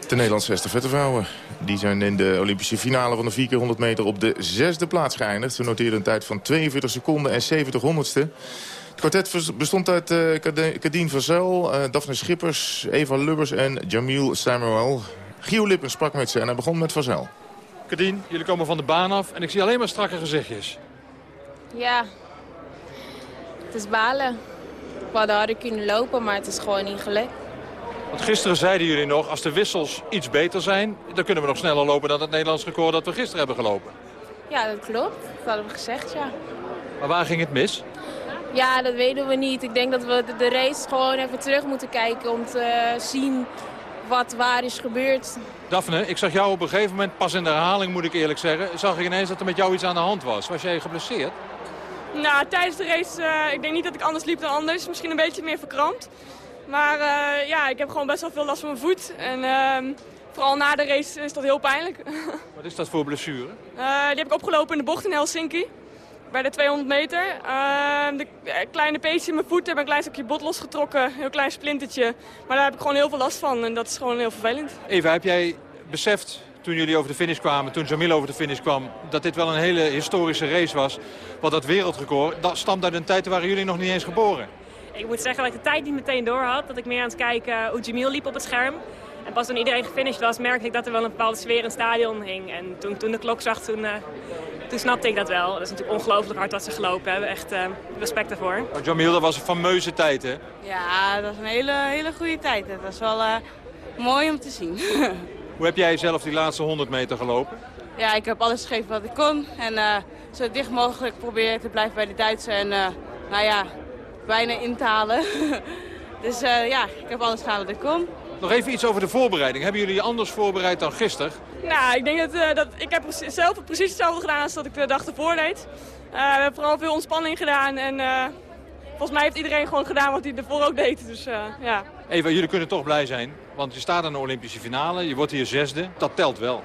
De Nederlandse estafettevrouwen. Die zijn in de Olympische finale van de 4 keer 100 meter op de zesde plaats geëindigd. Ze noteerden een tijd van 42 seconden en 70 honderdste. Het kwartet bestond uit uh, Kadien van Zel, uh, Daphne Schippers, Eva Lubbers en Jamil Samuel. Gio Lippen sprak met ze en hij begon met Van Zel. Kadien, jullie komen van de baan af en ik zie alleen maar strakke gezichtjes. Ja, het is balen. We hadden harder kunnen lopen, maar het is gewoon niet gelukt. Want gisteren zeiden jullie nog, als de wissels iets beter zijn... dan kunnen we nog sneller lopen dan het Nederlands record dat we gisteren hebben gelopen. Ja, dat klopt. Dat hadden we gezegd, ja. Maar waar ging het mis? Ja, dat weten we niet. Ik denk dat we de race gewoon even terug moeten kijken om te zien wat waar is gebeurd. Daphne, ik zag jou op een gegeven moment, pas in de herhaling moet ik eerlijk zeggen... zag ik ineens dat er met jou iets aan de hand was. Was jij geblesseerd? Nou, tijdens de race, uh, ik denk niet dat ik anders liep dan anders. Misschien een beetje meer verkrampt. Maar uh, ja, ik heb gewoon best wel veel last van mijn voet. En uh, vooral na de race is dat heel pijnlijk. Wat is dat voor blessure? Uh, die heb ik opgelopen in de bocht in Helsinki. Bij de 200 meter. Ehm, de kleine peesje in mijn voet heb een klein stukje bot losgetrokken. Een heel klein splintertje. Maar daar heb ik gewoon heel veel last van. En dat is gewoon heel vervelend. Eva, heb jij beseft toen jullie over de finish kwamen, toen Jamil over de finish kwam... dat dit wel een hele historische race was. Want dat wereldrecord, dat stamt uit een tijd waar jullie nog niet eens geboren. Ik moet zeggen dat ik de tijd niet meteen door had. Dat ik meer aan het kijken hoe Jamil liep op het scherm. En pas toen iedereen gefinished was, merkte ik dat er wel een bepaalde sfeer in het stadion hing. En toen, toen de klok zag, toen, uh, toen snapte ik dat wel. Dat is natuurlijk ongelooflijk hard wat ze gelopen hebben. Echt uh, respect daarvoor. Maar Jamil, dat was een fameuze tijd, hè? Ja, dat was een hele, hele goede tijd. Dat was wel uh, mooi om te zien. Hoe heb jij zelf die laatste 100 meter gelopen? Ja, ik heb alles gegeven wat ik kon. En zo dicht mogelijk proberen te blijven bij de Duitsers. En nou ja, bijna in te halen. dus uh, ja, ik heb alles gedaan wat ik kon. Nog even iets over de voorbereiding. Hebben jullie je anders voorbereid dan gisteren? Nou, ik denk dat, uh, dat ik heb zelf precies hetzelfde gedaan als dat ik de dag ervoor deed. Uh, we hebben vooral veel ontspanning gedaan en volgens mij heeft iedereen gewoon gedaan wat hij ervoor ook deed. Dus, ja. Eva, jullie kunnen toch blij zijn, want je staat aan de Olympische finale, je wordt hier zesde. Dat telt wel.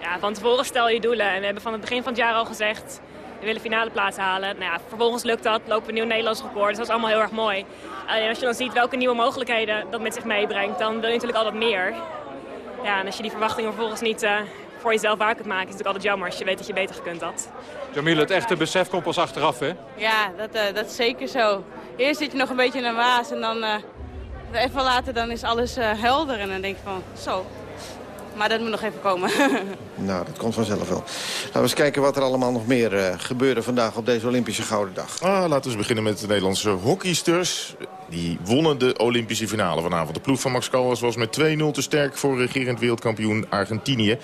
Ja, van tevoren stel je doelen en we hebben van het begin van het jaar al gezegd we willen finale plaats halen. Nou ja, vervolgens lukt dat, lopen we een nieuw Nederlands record. Dus dat is allemaal heel erg mooi. Alleen als je dan ziet welke nieuwe mogelijkheden dat met zich meebrengt, dan wil je natuurlijk altijd meer. Ja, en als je die verwachtingen vervolgens niet uh, voor jezelf waar kunt maken, is het natuurlijk altijd jammer als je weet dat je beter gekund had. Jamil, het echte besef komt pas achteraf, hè? Ja, dat, uh, dat is zeker zo. Eerst zit je nog een beetje in een waas en dan uh, even later dan is alles helder. En dan denk je van, zo, maar dat moet nog even komen. nou, dat komt vanzelf wel. Laten we eens kijken wat er allemaal nog meer uh, gebeurde vandaag op deze Olympische Gouden Dag. Ah, laten we eens beginnen met de Nederlandse hockeysters. Die wonnen de Olympische finale vanavond. De ploeg van Max Callas was met 2-0 te sterk voor regerend wereldkampioen Argentinië.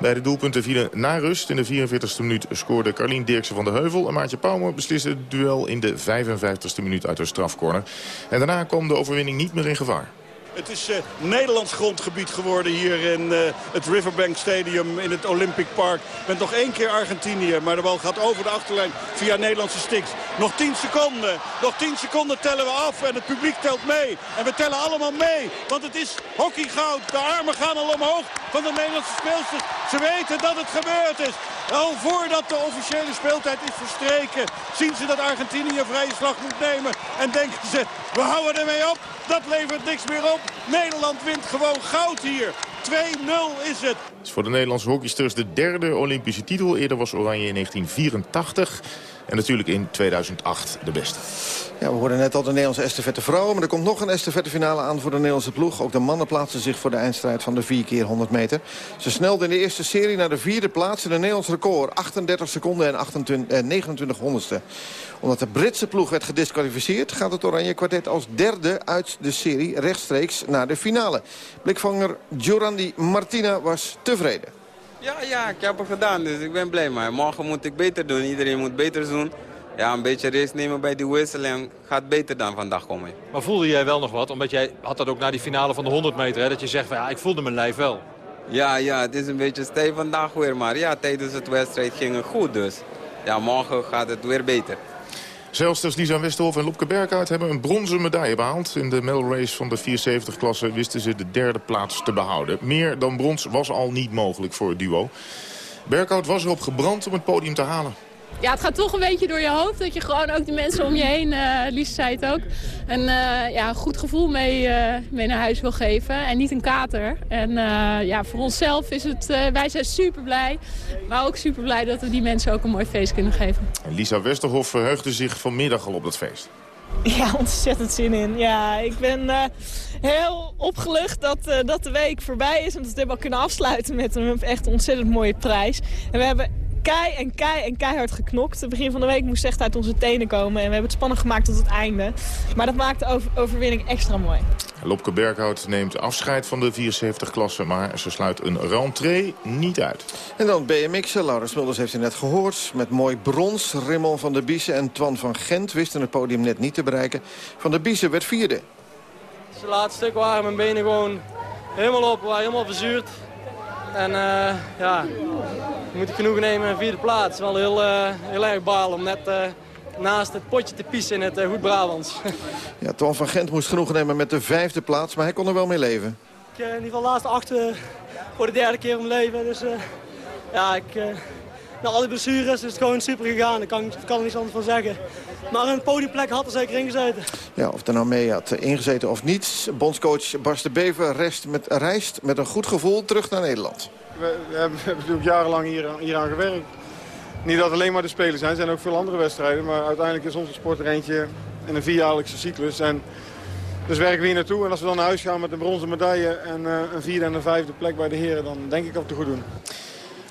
Bij de doelpunten vielen na rust. In de 44e minuut scoorde Carlien Dirksen van de Heuvel. En Maartje Pauwme besliste het duel in de 55e minuut uit de strafcorner. En daarna kwam de overwinning niet meer in gevaar. Het is uh, Nederlands grondgebied geworden hier in uh, het Riverbank Stadium in het Olympic Park. Met nog één keer Argentinië, maar de bal gaat over de achterlijn via Nederlandse sticks. Nog 10 seconden, nog 10 seconden tellen we af en het publiek telt mee. En we tellen allemaal mee, want het is hockeygoud. De armen gaan al omhoog van de Nederlandse speelsters. Ze weten dat het gebeurd is. Al voordat de officiële speeltijd is verstreken, zien ze dat Argentinië vrije slag moet nemen. En denken ze, we houden ermee op. Dat levert niks meer op. Nederland wint gewoon goud hier. 2-0 is het. Het is voor de Nederlandse hockeysters de derde Olympische titel. Eerder was Oranje in 1984. En natuurlijk in 2008 de beste. Ja, we hoorden net al de Nederlandse estafette vrouwen... maar er komt nog een estafettefinale aan voor de Nederlandse ploeg. Ook de mannen plaatsen zich voor de eindstrijd van de 4 keer 100 meter. Ze snelden in de eerste serie naar de vierde plaats in een Nederlands record. 38 seconden en 28, eh, 29 honderdste. Omdat de Britse ploeg werd gedisqualificeerd... gaat het Oranje kwartet als derde uit de serie rechtstreeks naar de finale. Blikvanger Giorandi Martina was tevreden. Ja, ja, ik heb het gedaan, dus ik ben blij. Maar morgen moet ik beter doen. Iedereen moet beter doen. Ja, een beetje race nemen bij die wisseling gaat beter dan vandaag komen. Maar voelde jij wel nog wat? Omdat jij had dat ook na die finale van de 100 meter. Hè, dat je zegt, van, ja, ik voelde mijn lijf wel. Ja, ja, het is een beetje stijf vandaag weer. Maar ja, tijdens het wedstrijd ging het goed dus. Ja, morgen gaat het weer beter. Zelfs Lisa Westerhof en Lopke Berghout hebben een bronzen medaille behaald. In de medal race van de 74-klasse wisten ze de derde plaats te behouden. Meer dan brons was al niet mogelijk voor het duo. Berghout was erop gebrand om het podium te halen. Ja, het gaat toch een beetje door je hoofd. Dat je gewoon ook de mensen om je heen, uh, Lies zei het ook, een, uh, ja, goed gevoel mee, uh, mee naar huis wil geven. En niet een kater. En ja, voor onszelf is het, wij zijn super blij. Maar ook super blij dat we die mensen ook een mooi feest kunnen geven. Lisa Westerhof verheugde zich vanmiddag al op dat feest. Ja, ontzettend zin in. Ja, ik ben uh, heel opgelucht dat, uh, dat de week voorbij is. En dat we het hebben al kunnen afsluiten met een echt ontzettend mooie prijs. En we hebben kei en kei en keihard geknokt. Het begin van de week moest echt uit onze tenen komen. En we hebben het spannend gemaakt tot het einde. Maar dat maakt de over overwinning extra mooi. Lopke Berghout neemt afscheid van de 74-klasse, maar ze sluit een rentree niet uit. En dan BMX'en. Laura Smulders heeft u net gehoord. Met mooi brons. Raymond van der Biesen en Twan van Gent wisten het podium net niet te bereiken. Van der Biesen werd vierde. Het laatste stuk waren mijn benen gewoon helemaal op, waren helemaal verzuurd. En uh, ja, moet ik genoegen nemen in vierde plaats. Wel heel, uh, heel erg baal om net uh, naast het potje te pissen in het Goed Brabants. ja, Twan van Gent moest genoegen nemen met de vijfde plaats, maar hij kon er wel mee leven. Ik, in ieder geval de laatste acht voor de derde keer mijn leven. Dus ja, ik, na al die blessures is het gewoon super gegaan. Ik kan, kan er niets anders van zeggen. Maar een podiumplek had er zeker in gezeten. Ja, of er nou mee had ingezeten of niet. Bondscoach Bas de Bever reist met, reist met een goed gevoel terug naar Nederland. We, we, hebben, we hebben, natuurlijk jarenlang hier, hier aan gewerkt. Niet dat alleen maar de spelers zijn, er zijn ook veel andere wedstrijden. Maar uiteindelijk is onze sport er eentje in een vierjaarlijkse cyclus. En dus werken we hier naartoe. En als we dan naar huis gaan met een bronzen medaille en uh, een vierde en een vijfde plek bij de heren... dan denk ik dat we het goed doen.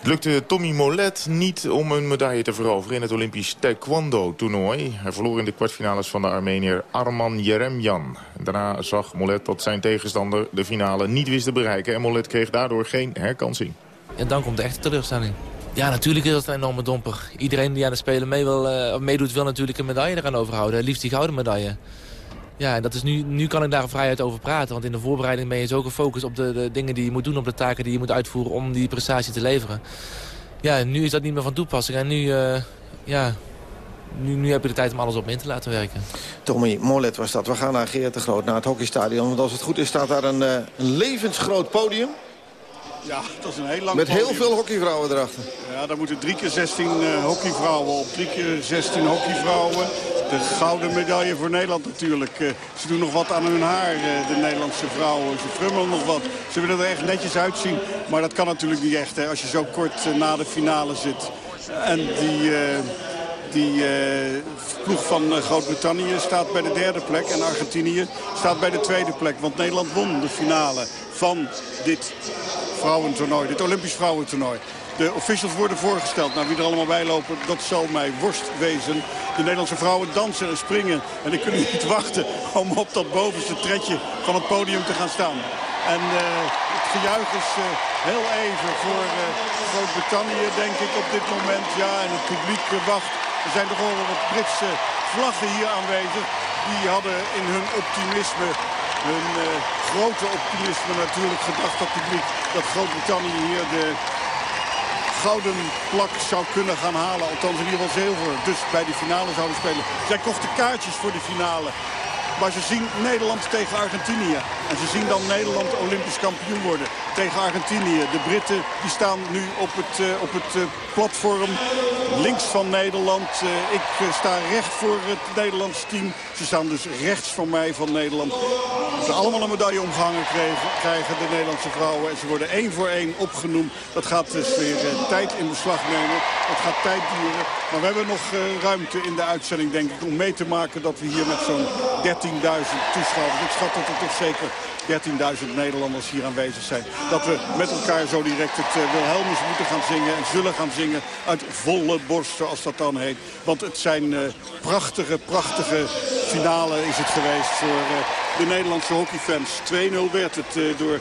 Het lukte Tommy Molet niet om een medaille te veroveren in het Olympisch Taekwondo-toernooi. Hij verloor in de kwartfinales van de Armenier Arman Jeremjan. Daarna zag Molet dat zijn tegenstander de finale niet wist te bereiken... en Molet kreeg daardoor geen herkansing. En dan komt de echte teleurstelling. Ja, natuurlijk is dat een enorme domper. Iedereen die aan de Spelen mee wil, uh, meedoet wil natuurlijk een medaille eraan overhouden. Liefst die gouden medaille. Ja, en dat is nu, nu kan ik daar vrijheid over praten. Want in de voorbereiding ben je zo gefocust op de, de dingen die je moet doen... op de taken die je moet uitvoeren om die prestatie te leveren. Ja, nu is dat niet meer van toepassing. En nu, uh, ja, nu, nu heb je de tijd om alles op me in te laten werken. Tommy Molet was dat. We gaan naar Geert de Groot, naar het hockeystadion. Want als het goed is, staat daar een, uh, een levensgroot podium. Ja, dat is een heel lang Met heel podium. veel hockeyvrouwen erachter. Ja, daar moeten drie keer 16 uh, hockeyvrouwen op. Drie keer 16 hockeyvrouwen. De gouden medaille voor Nederland natuurlijk. Uh, ze doen nog wat aan hun haar, uh, de Nederlandse vrouwen. Ze frummelen nog wat. Ze willen er echt netjes uitzien. Maar dat kan natuurlijk niet echt hè, als je zo kort na de finale zit. En die... Die uh, ploeg van Groot-Brittannië staat bij de derde plek. En Argentinië staat bij de tweede plek. Want Nederland won de finale van dit vrouwentoernooi. Dit Olympisch vrouwentoernooi. De officials worden voorgesteld. Nou, wie er allemaal bij lopen, dat zal mij worst wezen. De Nederlandse vrouwen dansen en springen. En ik kan niet wachten om op dat bovenste tredje van het podium te gaan staan. En uh, het gejuich is uh, heel even voor uh, Groot-Brittannië, denk ik, op dit moment. Ja, en het publiek wacht. Er zijn toch wel wat Britse vlaggen hier aanwezig. Die hadden in hun optimisme, hun grote optimisme natuurlijk gedacht, dat publiek, dat Groot-Brittannië hier de gouden plak zou kunnen gaan halen. Althans in ieder geval zilver. Dus bij de finale zouden spelen. Zij kochten kaartjes voor de finale. Maar ze zien Nederland tegen Argentinië. En ze zien dan Nederland olympisch kampioen worden. Tegen Argentinië. De Britten die staan nu op het, op het platform links van Nederland. ik sta recht voor het Nederlands team. Ze staan dus rechts van mij van Nederland. Ze allemaal een medaille omgehangen krijgen de Nederlandse vrouwen. En ze worden één voor één opgenoemd. Dat gaat dus weer tijd in beslag nemen. Dat gaat tijd duren. Maar we hebben nog ruimte in de uitzending, denk ik, om mee te maken dat we hier met zo'n 13.000 toeschouwers... Ik schat dat er toch zeker 13.000 Nederlanders hier aanwezig zijn. Dat we met elkaar zo direct het uh, Wilhelmus moeten gaan zingen en zullen gaan zingen uit volle borst, zoals dat dan heet. Want het zijn uh, prachtige, prachtige finale is het geweest voor uh, de Nederlandse hockeyfans. 2-0 werd het door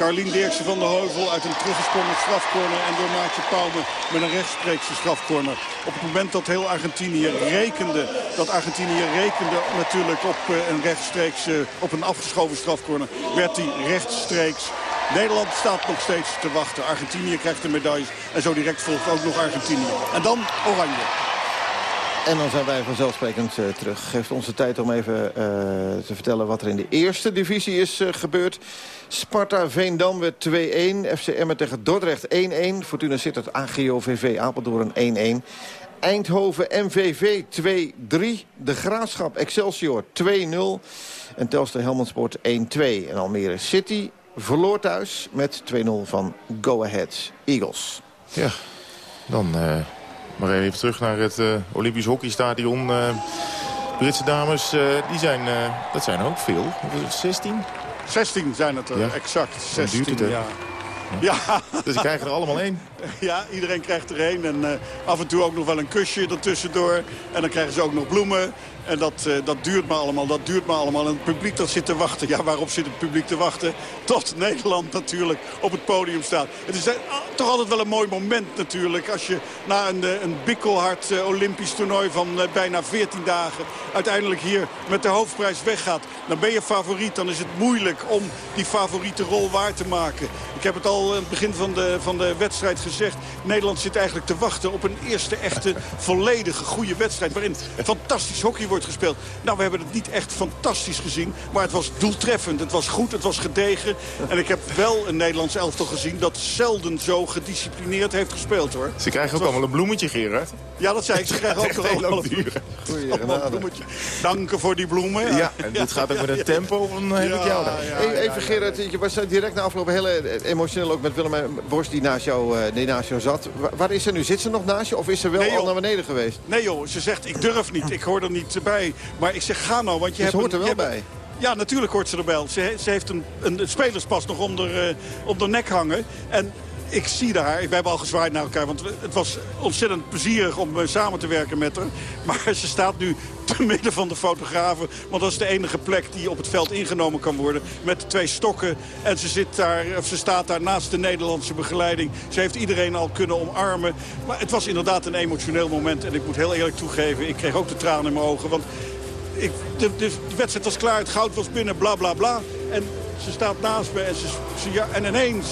Carlien Dirksen van de Heuvel uit een teruggesprongen strafcorner. En door Maartje Pauwme met een rechtstreekse strafcorner. Op het moment dat heel Argentinië rekende. Dat Argentinië rekende natuurlijk op eh, een rechtstreekse, op een afgeschoven strafcorner. Werd die rechtstreeks. Nederland staat nog steeds te wachten. Argentinië krijgt de medailles. En zo direct volgt ook nog Argentinië. En dan Oranje. En dan zijn wij vanzelfsprekend uh, terug. Geeft onze tijd om even uh, te vertellen wat er in de eerste divisie is uh, gebeurd. Sparta Veendam werd 2-1. FC Emmen tegen Dordrecht 1-1. Fortuna Sittard AGOVV Apeldoorn 1-1. Eindhoven MVV 2-3. De Graafschap Excelsior 2-0. En Telstar Helmond Sport 1-2. En Almere City verloor thuis met 2-0 van Go Ahead Eagles. Ja, dan... Maar even terug naar het uh, Olympisch hockeystadion. Uh, Britse dames, uh, die zijn, dat zijn ook veel. 16? 16 zijn het er, ja. exact. 16, het, ja. Ja. Dus ze krijgen er allemaal één. Ja, iedereen krijgt er één. En uh, af en toe ook nog wel een kusje ertussendoor. En dan krijgen ze ook nog bloemen. En dat, uh, dat duurt maar allemaal, dat duurt maar allemaal. En het publiek dat zit te wachten. Ja, waarop zit het publiek te wachten? Tot Nederland natuurlijk op het podium staat. Het is uh, toch altijd wel een mooi moment natuurlijk. Als je na een, uh, een bikkelhard Olympisch toernooi van bijna 14 dagen... uiteindelijk hier met de hoofdprijs weggaat. Dan ben je favoriet. Dan is het moeilijk om die favoriete rol waar te maken. Ik heb het al aan het begin van de, van de wedstrijd gezegd. Nederland zit eigenlijk te wachten op een eerste echte volledige goede wedstrijd. Waarin fantastisch hockey wordt gespeeld. Nou, we hebben het niet echt fantastisch gezien. Maar het was doeltreffend. Het was goed. Het was gedegen. En ik heb wel een Nederlands elftal gezien dat zelden zo gedisciplineerd heeft gespeeld, hoor. Ze krijgen ook was... allemaal een bloemetje, Gerard. Ja, dat zei ik. Ze krijgen ook allemaal een bloemetje. Dank voor die bloemen. Ja, en dit gaat ook met een tempo van heb ik jou daar. Even Gerard, je was direct na afgelopen heel emotioneel ook met Willem Borst die naast jou, die naast jou zat. Waar is ze nu? Zit ze nog naast je of is ze wel nee, al naar beneden geweest? Nee joh, ze zegt ik durf niet. Ik hoor er niet bij. Maar ik zeg ga nou, want je dus hebt... hoort er wel bij. Ja, natuurlijk hoort ze erbij. Ze, ze heeft een, een, een spelerspas nog onder, uh, onder nek hangen. En ik zie daar, we hebben al gezwaaid naar elkaar, want het was ontzettend plezierig om uh, samen te werken met haar. Maar ze staat nu te midden van de fotografen, want dat is de enige plek die op het veld ingenomen kan worden. Met twee stokken en ze, zit daar, of ze staat daar naast de Nederlandse begeleiding. Ze heeft iedereen al kunnen omarmen. Maar het was inderdaad een emotioneel moment en ik moet heel eerlijk toegeven, ik kreeg ook de tranen in mijn ogen. Want ik, de, de, wedstrijd was klaar, het goud was binnen, bla bla bla. En ze staat naast me en, ze, en ineens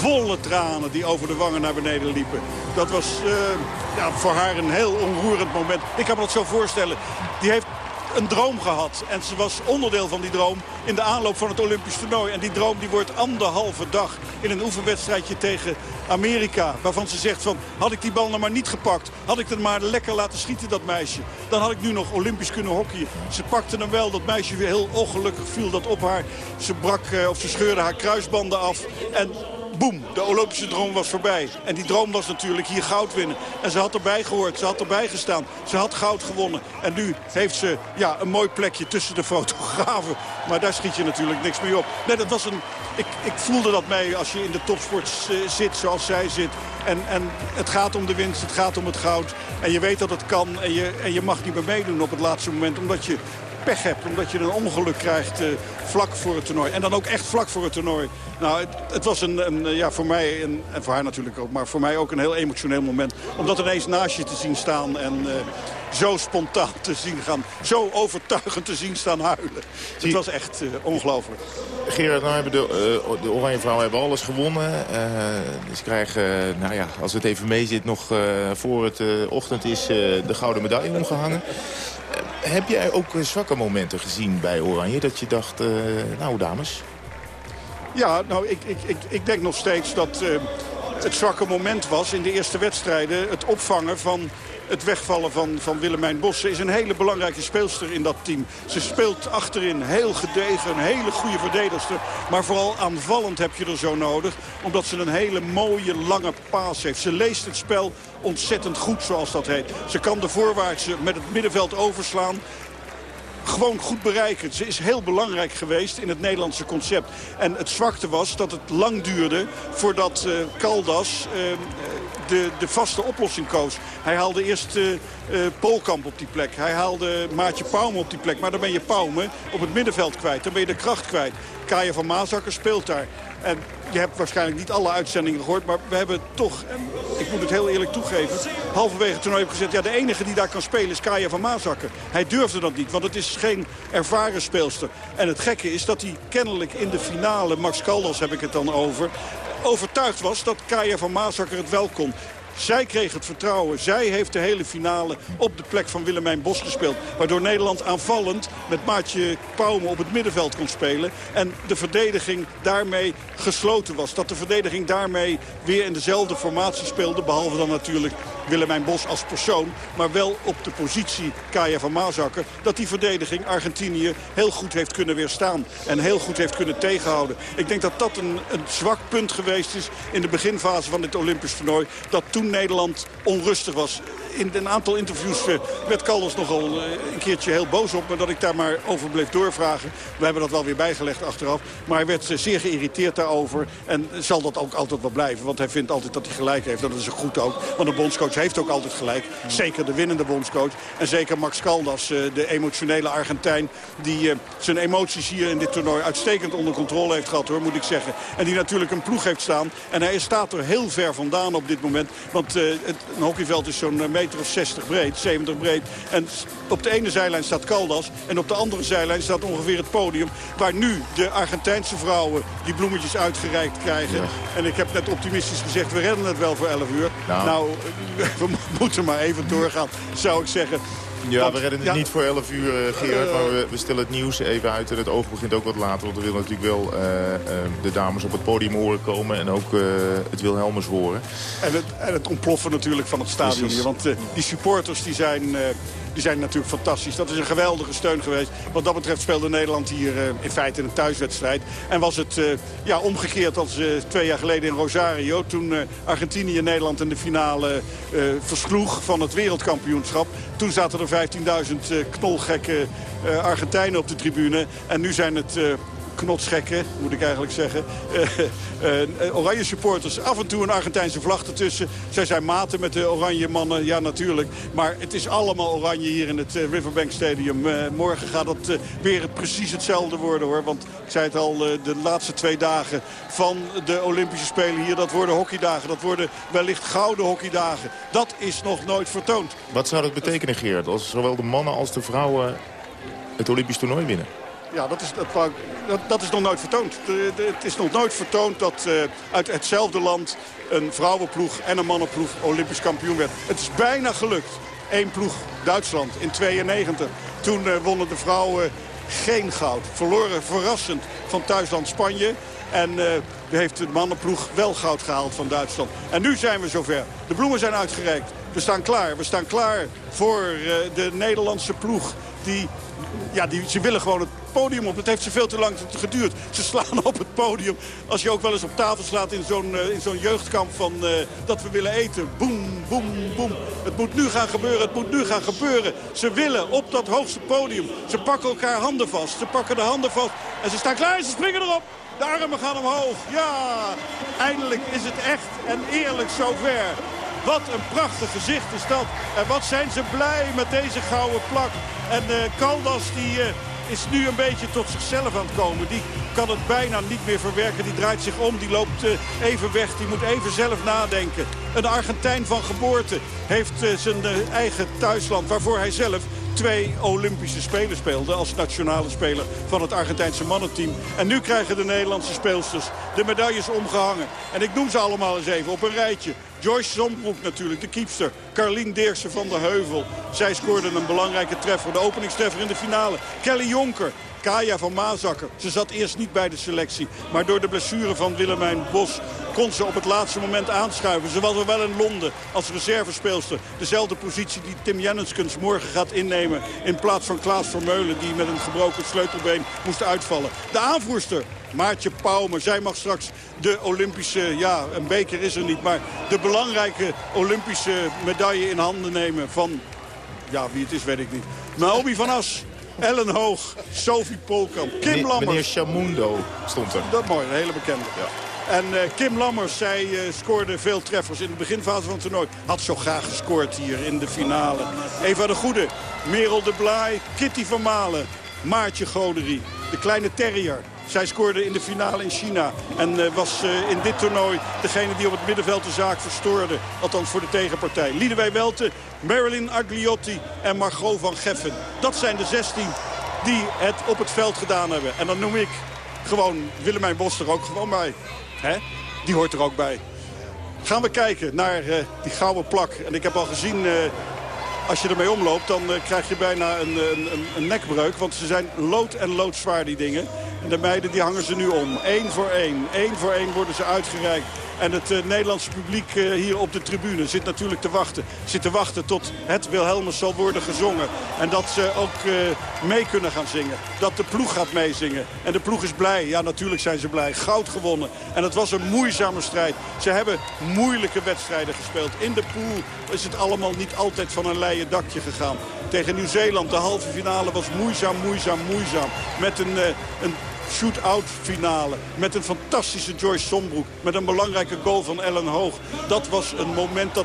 volle tranen die over de wangen naar beneden liepen. Dat was uh, ja, voor haar een heel onroerend moment. Ik kan me dat zo voorstellen. Die heeft een droom gehad. En ze was onderdeel van die droom in de aanloop van het Olympisch toernooi. En die droom die wordt anderhalve dag in een oefenwedstrijdje tegen Amerika. Waarvan ze zegt van, had ik die bal nou maar niet gepakt. Had ik het maar lekker laten schieten, dat meisje. Dan had ik nu nog Olympisch kunnen hockeyen. Ze pakte hem wel, dat meisje weer heel ongelukkig viel dat op haar. Ze brak, of ze scheurde haar kruisbanden af. En boem, de Olympische droom was voorbij. En die droom was natuurlijk hier goud winnen. En ze had erbij gehoord, ze had erbij gestaan. Ze had goud gewonnen. En nu heeft ze ja, een mooi plekje tussen de fotografen. Maar daar schiet je natuurlijk niks mee op. Nee, dat was een... Ik, ik voelde dat mee als je in de topsport zit zoals zij zit. En, en het gaat om de winst, het gaat om het goud. En je weet dat het kan en je, en je mag niet meer meedoen op het laatste moment. Omdat je pech hebt. Omdat je een ongeluk krijgt uh, vlak voor het toernooi. En dan ook echt vlak voor het toernooi. Nou, het, het was een, een, ja, voor mij, en voor haar natuurlijk ook, maar voor mij ook een heel emotioneel moment. Om dat ineens naast je te zien staan en uh, zo spontaan te zien gaan. Zo overtuigend te zien staan huilen. Het was echt uh, ongelooflijk. Gerard, nou hebben de, uh, de Oranje Vrouwen hebben alles gewonnen. ze krijgen, nou ja, als het even mee zit, nog voor het ochtend is de gouden medaille omgehangen. Heb jij ook zwakke momenten gezien bij Oranje? Dat je dacht, uh, nou dames... Ja, nou, ik, ik, ik, ik denk nog steeds dat uh, het zwakke moment was in de eerste wedstrijden... het opvangen van het wegvallen van, van Willemijn Bos. Ze is een hele belangrijke speelster in dat team. Ze speelt achterin heel gedegen, een hele goede verdedigster. Maar vooral aanvallend heb je er zo nodig. Omdat ze een hele mooie lange paas heeft. Ze leest het spel ontzettend goed, zoals dat heet. Ze kan de voorwaartse met het middenveld overslaan gewoon goed bereiken. Ze is heel belangrijk geweest in het Nederlandse concept. En het zwakte was dat het lang duurde voordat uh, Caldas uh, de, de vaste oplossing koos. Hij haalde eerst uh, Polkamp op die plek. Hij haalde Maatje Pauwme op die plek. Maar dan ben je Pauwme op het middenveld kwijt. Dan ben je de kracht kwijt. Kaya van Maasakker speelt daar. En je hebt waarschijnlijk niet alle uitzendingen gehoord. Maar we hebben toch, ik moet het heel eerlijk toegeven... halverwege het toernooi gezegd... ja, de enige die daar kan spelen is Kaya van Maasakker. Hij durfde dat niet, want het is geen ervaren speelster. En het gekke is dat hij kennelijk in de finale... Max Caldas heb ik het dan over overtuigd was dat Kaya van Maasakker het wel kon. Zij kreeg het vertrouwen. Zij heeft de hele finale op de plek van Willemijn Bos gespeeld. Waardoor Nederland aanvallend met Maatje Pauwme op het middenveld kon spelen. En de verdediging daarmee gesloten was. Dat de verdediging daarmee weer in dezelfde formatie speelde. Behalve dan natuurlijk Willemijn Bos als persoon. Maar wel op de positie Kaya van Maasakker. Dat die verdediging Argentinië heel goed heeft kunnen weerstaan. En heel goed heeft kunnen tegenhouden. Ik denk dat dat een, een zwak punt geweest is in de beginfase van dit Olympisch toernooi. Dat Nederland onrustig was in een aantal interviews uh, werd Caldas nogal uh, een keertje heel boos op me dat ik daar maar over bleef doorvragen. We hebben dat wel weer bijgelegd achteraf. Maar hij werd uh, zeer geïrriteerd daarover. En zal dat ook altijd wel blijven. Want hij vindt altijd dat hij gelijk heeft. Dat is goed ook. Want de bondscoach heeft ook altijd gelijk. Zeker de winnende bondscoach. En zeker Max Caldas, de emotionele Argentijn. Die zijn emoties hier in dit toernooi uitstekend onder controle heeft gehad hoor, moet ik zeggen. En die natuurlijk een ploeg heeft staan. En hij staat er heel ver vandaan op dit moment. Want het, een hockeyveld is zo'n meter of 60 breed, 70 breed. En op de ene zijlijn staat Caldas en op de andere zijlijn staat ongeveer het podium... waar nu de Argentijnse vrouwen die bloemetjes uitgereikt krijgen. En ik heb net optimistisch gezegd, we redden het wel voor 11 uur. Nou, nou we moeten maar even doorgaan, zou ik zeggen. Ja, we redden het niet voor 11 uur, uh, Gerard. Maar we, we, stellen het nieuws even uit. En het oog begint ook wat later. Want we willen natuurlijk wel uh, uh, de dames op het podium horen komen. En ook het Wilhelmus horen. En het, en het ontploffen natuurlijk van het stadion hier. Want die supporters die zijn die zijn natuurlijk fantastisch. Dat is een geweldige steun geweest. Wat dat betreft speelde Nederland hier uh, in feite een thuiswedstrijd. En was het uh, ja, omgekeerd als uh, twee jaar geleden in Rosario. Toen Argentinië Nederland in de finale versloeg van het wereldkampioenschap. Toen zaten er 15.000 knolgekke Argentijnen op de tribune. En nu zijn het knotsgekken, moet ik eigenlijk zeggen. Uh, oranje supporters, af en toe een Argentijnse vlag ertussen. Zij zijn maten met de oranje mannen, ja natuurlijk. Maar het is allemaal oranje hier in het Riverbank Stadium. morgen gaat het weer precies hetzelfde worden hoor. Want ik zei het al, de laatste twee dagen van de Olympische Spelen hier... dat worden hockeydagen, dat worden wellicht gouden hockeydagen. Dat is nog nooit vertoond. Wat zou dat betekenen Geert, als zowel de mannen als de vrouwen het Olympisch toernooi winnen? Ja, dat is, dat, dat, is nog nooit vertoond. Het is nog nooit vertoond dat uh, uit hetzelfde land een vrouwenploeg en een mannenploeg Olympisch kampioen werd. Het is bijna gelukt. Eén ploeg, Duitsland, in 92. Toen uh, wonnen de vrouwen geen goud. Verloren verrassend van thuisland Spanje. En uh, heeft de mannenploeg wel goud gehaald van Duitsland. En nu zijn we zover. De bloemen zijn uitgereikt. We staan klaar. We staan klaar voor de Nederlandse ploeg. Die, ja, die, ze willen gewoon het podium op. Het heeft ze veel te lang geduurd. Ze slaan op het podium. Als je ook wel eens op tafel slaat in zo'n uh, in zo'n jeugdkamp van uh, dat we willen eten. Boem, boem, boem. Het moet nu gaan gebeuren. Het moet nu gaan gebeuren. Ze willen op dat hoogste podium. Ze pakken elkaar handen vast. Ze pakken de handen vast. En ze staan klaar ze springen erop. De armen gaan omhoog. Ja, eindelijk is het echt en eerlijk zover. Wat een prachtig gezicht is dat. En wat zijn ze blij met deze gouden plak. En uh, Caldas die... Uh, is nu een beetje tot zichzelf aan het komen. Die kan het bijna niet meer verwerken. Die draait zich om, die loopt uh, even weg. Die moet even zelf nadenken. Een Argentijn van geboorte heeft zijn eigen thuisland... waarvoor hij zelf twee Olympische Spelen speelde als nationale speler van het Argentijnse mannenteam. En nu krijgen de Nederlandse speelsters de medailles omgehangen. En ik noem ze allemaal eens even op een rijtje. Joyce Zombroek natuurlijk, de kiepster. Carlien Deersen van de Heuvel. Zij scoorde een belangrijke treffer, de openingstreffer in de finale. Kelly Jonker, Kaya van Maasakker. Ze zat eerst niet bij de selectie. Maar door de blessure van Willemijn Bos kon ze op het laatste moment aanschuiven. Ze was er wel in Londen als reservespeelster. Dezelfde positie die Tim Jenniskens morgen gaat innemen... in plaats van Klaas Vermeulen die met een gebroken sleutelbeen moest uitvallen. De aanvoerster Maartje Pauwme. Zij mag straks de Olympische, ja, een beker is er niet... maar de belangrijke Olympische medaille in handen nemen van... ja, wie het is weet ik niet. Naomi van As, Ellen Hoog, Sophie Polkamp, Kim Meneer- Lammers. Meneer Chamundo stond er. Dat mooi, een hele bekende. En eh, Kim Lammers, zij eh, scoorde veel treffers in de beginfase van het toernooi. Had zo graag gescoord hier in de finale. Eva de Goede, Merel de Blaai, Kitty van Malen, Maartje Goderie, de kleine terrier. Zij scoorde in de finale in China en eh, was eh, in dit toernooi degene die op het middenveld de zaak verstoorde. Althans voor de tegenpartij. Liedewij Welte, Marilyn Agliotti en Margot van Geffen. Dat zijn de 16 die het op het veld gedaan hebben. En dan noem ik gewoon Willemijn Bos er ook gewoon bij. Hè? Die hoort er ook bij. Gaan we kijken naar eh, die gouden plak. En ik heb al gezien, als je ermee omloopt, dan krijg je bijna een, een, een nekbreuk. Want ze zijn lood en loodzwaar, die dingen. De meiden die hangen ze nu om. Eén voor één. Eén voor één worden ze uitgereikt. En het eh, Nederlandse publiek eh, hier op de tribune zit natuurlijk te wachten. Zit te wachten tot het Wilhelmus zal worden gezongen. En dat ze ook eh, mee kunnen gaan zingen. Dat de ploeg gaat meezingen. En de ploeg is blij. Ja, natuurlijk zijn ze blij. Goud gewonnen. En het was een moeizame strijd. Ze hebben moeilijke wedstrijden gespeeld. In de pool is het allemaal niet altijd van een leien dakje gegaan. Tegen Nieuw-Zeeland, de halve finale was moeizaam, moeizaam, moeizaam. Met een, een shoot-out finale. Met een fantastische Joyce Sombroek. Met een belangrijke goal van Ellen Hoog. Dat was een moment dat